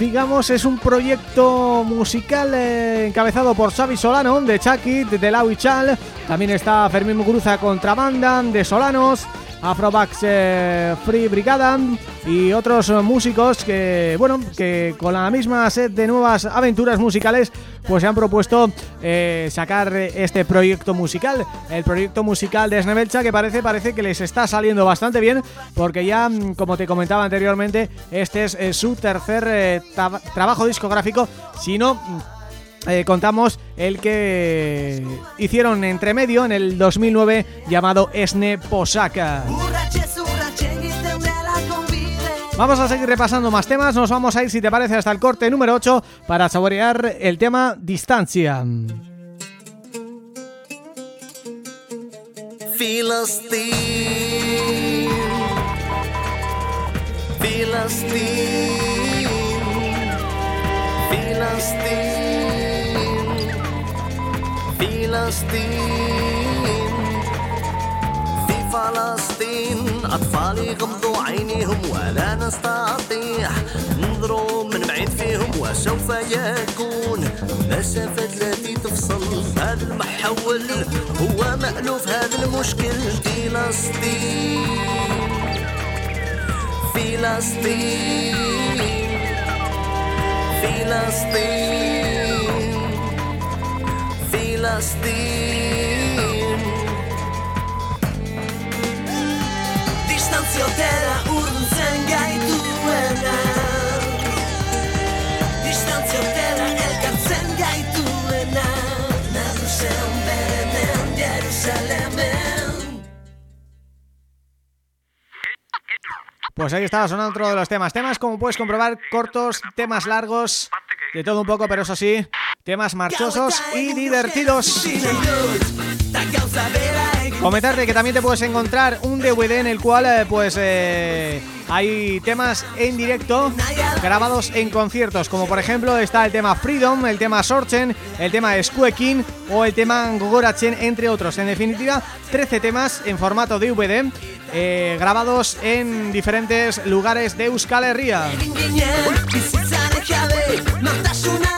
digamos, es un proyecto musical encabezado por Xavi Solano, de Chucky, de Lau y Chal. También está Fermín Muguruza, Contrabanda, de Solanos. Afrobax eh, Free Brigada y otros músicos que, bueno, que con la misma set de nuevas aventuras musicales pues se han propuesto eh, sacar este proyecto musical, el proyecto musical de Snebelcha que parece parece que les está saliendo bastante bien porque ya, mm, como te comentaba anteriormente, este es eh, su tercer tra- trabajo discográfico, si no... eh, contamos el que hicieron entre medio en el 2009 llamado Esne Posaka. Vamos a seguir repasando más temas, nos vamos a ir si te parece hasta el corte número 8 para saborear el tema Distancia. Filistin Filistin Filistin فلسطين. في فلسطين أطفالي غمضوا عينيهم ولا نستطيع. ننظروا من بعيد فيهم وسوف يكون. مسافة التي تفصل هذا المحول هو مألوف هذا المشكل. فلسطين. فلسطين. فلسطين. nastin Distantzioetara urruntzen gaituena Distantzioetara elkartzen gaituena Narusen, Berenen, Jerusalemen Pues ahí estaba sonando otro de los temas. Temas, como puedes comprobar, cortos, temas largos de todo un poco, pero eso sí, temas marchosos y divertidos. Comentarte que también te puedes encontrar un DVD en el cual eh, pues eh, hay temas en directo grabados en conciertos, como por ejemplo está el tema Freedom, el tema Sorchen, el tema Squeaking o el tema Gogorachen, entre otros. En definitiva, 13 temas en formato DVD eh, grabados en diferentes lugares de Euskal Herria.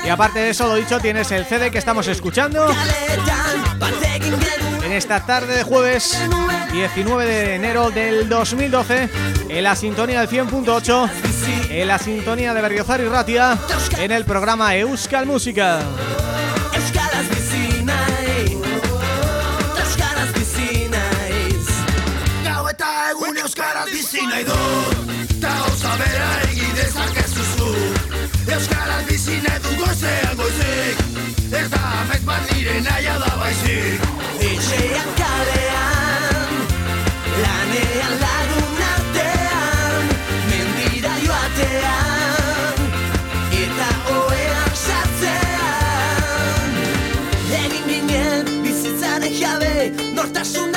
Y aparte de eso, lo dicho, tienes el CD que estamos escuchando en esta tarde de jueves 19 de enero del 2012 en la sintonía del 100.8 en la sintonía de Berriozar y Ratia en el programa Euskal Música. Euskaraz bizi nahi du goizean goizik Ez da amets bat nire naia da baizik. Etxean kalean Lanean lagun artean Mendira joatean Eta oean sartzean. Egin ginen bizitzaren jabe Nortasuna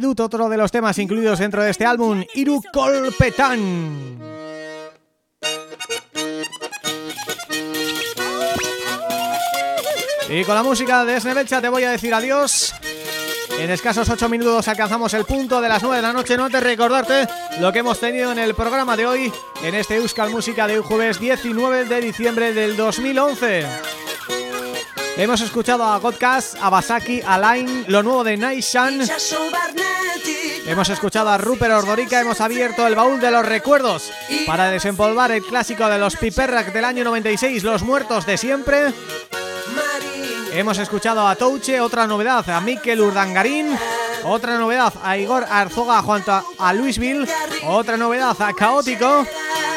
Dut otro de los temas incluidos dentro de este álbum, Iru Kolpetan. Y con la música de Snebelcha te voy a decir adiós. En escasos 8 minutos alcanzamos el punto de las 9 de la noche. No te recordarte lo que hemos tenido en el programa de hoy, en este Euskal Música de hoy jueves 19 de diciembre del 2011. Hemos escuchado a Godcast, a Basaki, a Line, lo nuevo de Naishan. Hemos escuchado a Rupert Ordorica, hemos abierto el baúl de los recuerdos para desempolvar el clásico de los Piperrack del año 96, Los Muertos de Siempre. Hemos escuchado a Touche, otra novedad, a Mikel Urdangarín, otra novedad a Igor Arzoga junto a, Louisville, otra novedad a Caótico.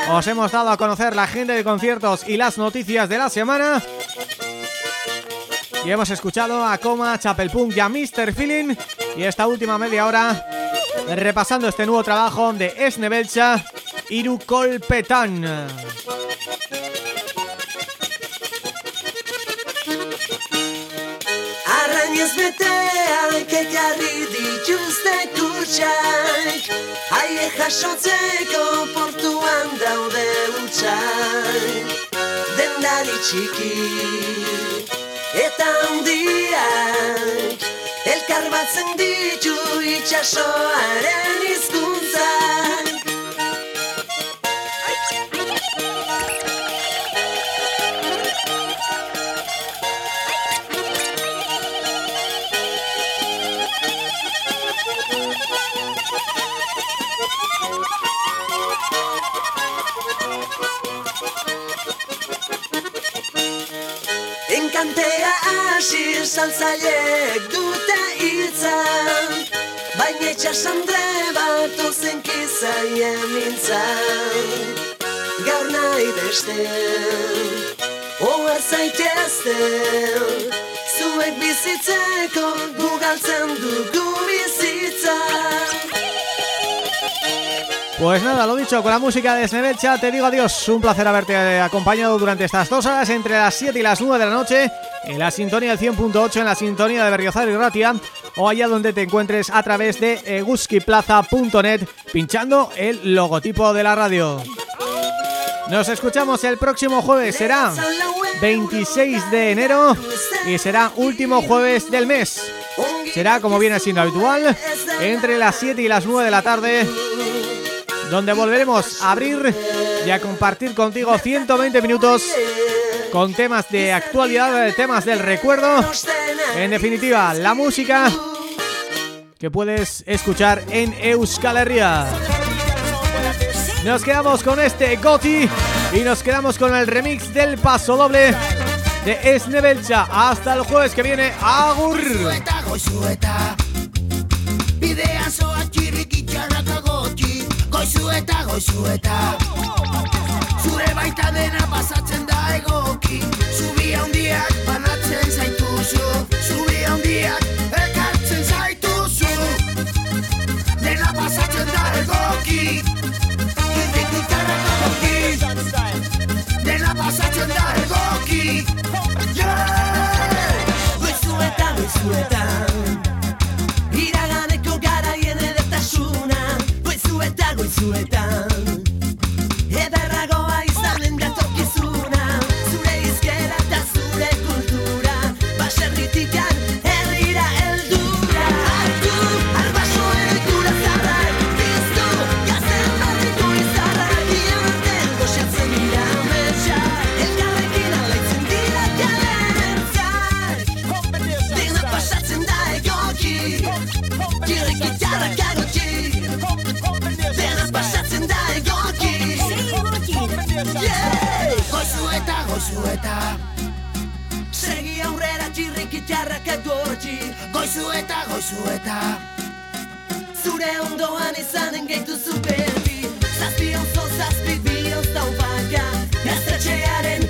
Os hemos dado a conocer la agenda de conciertos y las noticias de la semana. Y hemos escuchado a Coma, Chapel Punk y a Mr. Feeling. Y esta última media hora repasando este nuevo trabajo de Esnebelcha, Iru Kolpetan. Arrainez beteak ekarri dituzte kutsak Haie jasotzeko portuan daude utxak Dendari txiki eta handiak. Elkar batzen ditu itxasoaren hizkuntzak Atea asir saltzaiek dute hitza. Baina itxasandre bat ozenki zaien mintzan Gaur nahi beste Oa zaitezten Zuek bizitzeko bugaltzen dugu bizitzan Pues nada, lo dicho, con la música de Snevelcha te digo adiós. Un placer haberte acompañado durante estas dos horas, entre las 7 y las 9 de la noche, en la sintonía del 100.8, en la sintonía de Berriozar y Ratia, o allá donde te encuentres a través de eguskiplaza.net, pinchando el logotipo de la radio. Nos escuchamos el próximo jueves, será 26 de enero y será último jueves del mes. Será, como viene siendo habitual, entre las 7 y las 9 de la tarde donde volveremos a abrir y a compartir contigo 120 minutos con temas de actualidad, temas del recuerdo, en definitiva, la música que puedes escuchar en Euskal Herria. Nos quedamos con este Goti y nos quedamos con el remix del paso doble de Esnebelcha. Hasta el jueves que viene, agur. Bidean zoa txirrikitxarrak agotxi Goizu eta, goizu eta Zure baita dena pasatzen da egoki. Zubi handiak banatzen zaituzu. Zubi handiak ekartzen zaituzu. Dena pasatzen da egoki. Txirrikitxarrak agotxi Dena pasatzen da egoki Funky yeah! Goizuetan, goizuetan. Iraganeko garaien edertasuna. Goizuetan, goizuetan. Goizu eta, goizu eta Zure ondoan izanen gaitu zuberti Zazpi onzo, zazpi bi onzo baka Gaztetxearen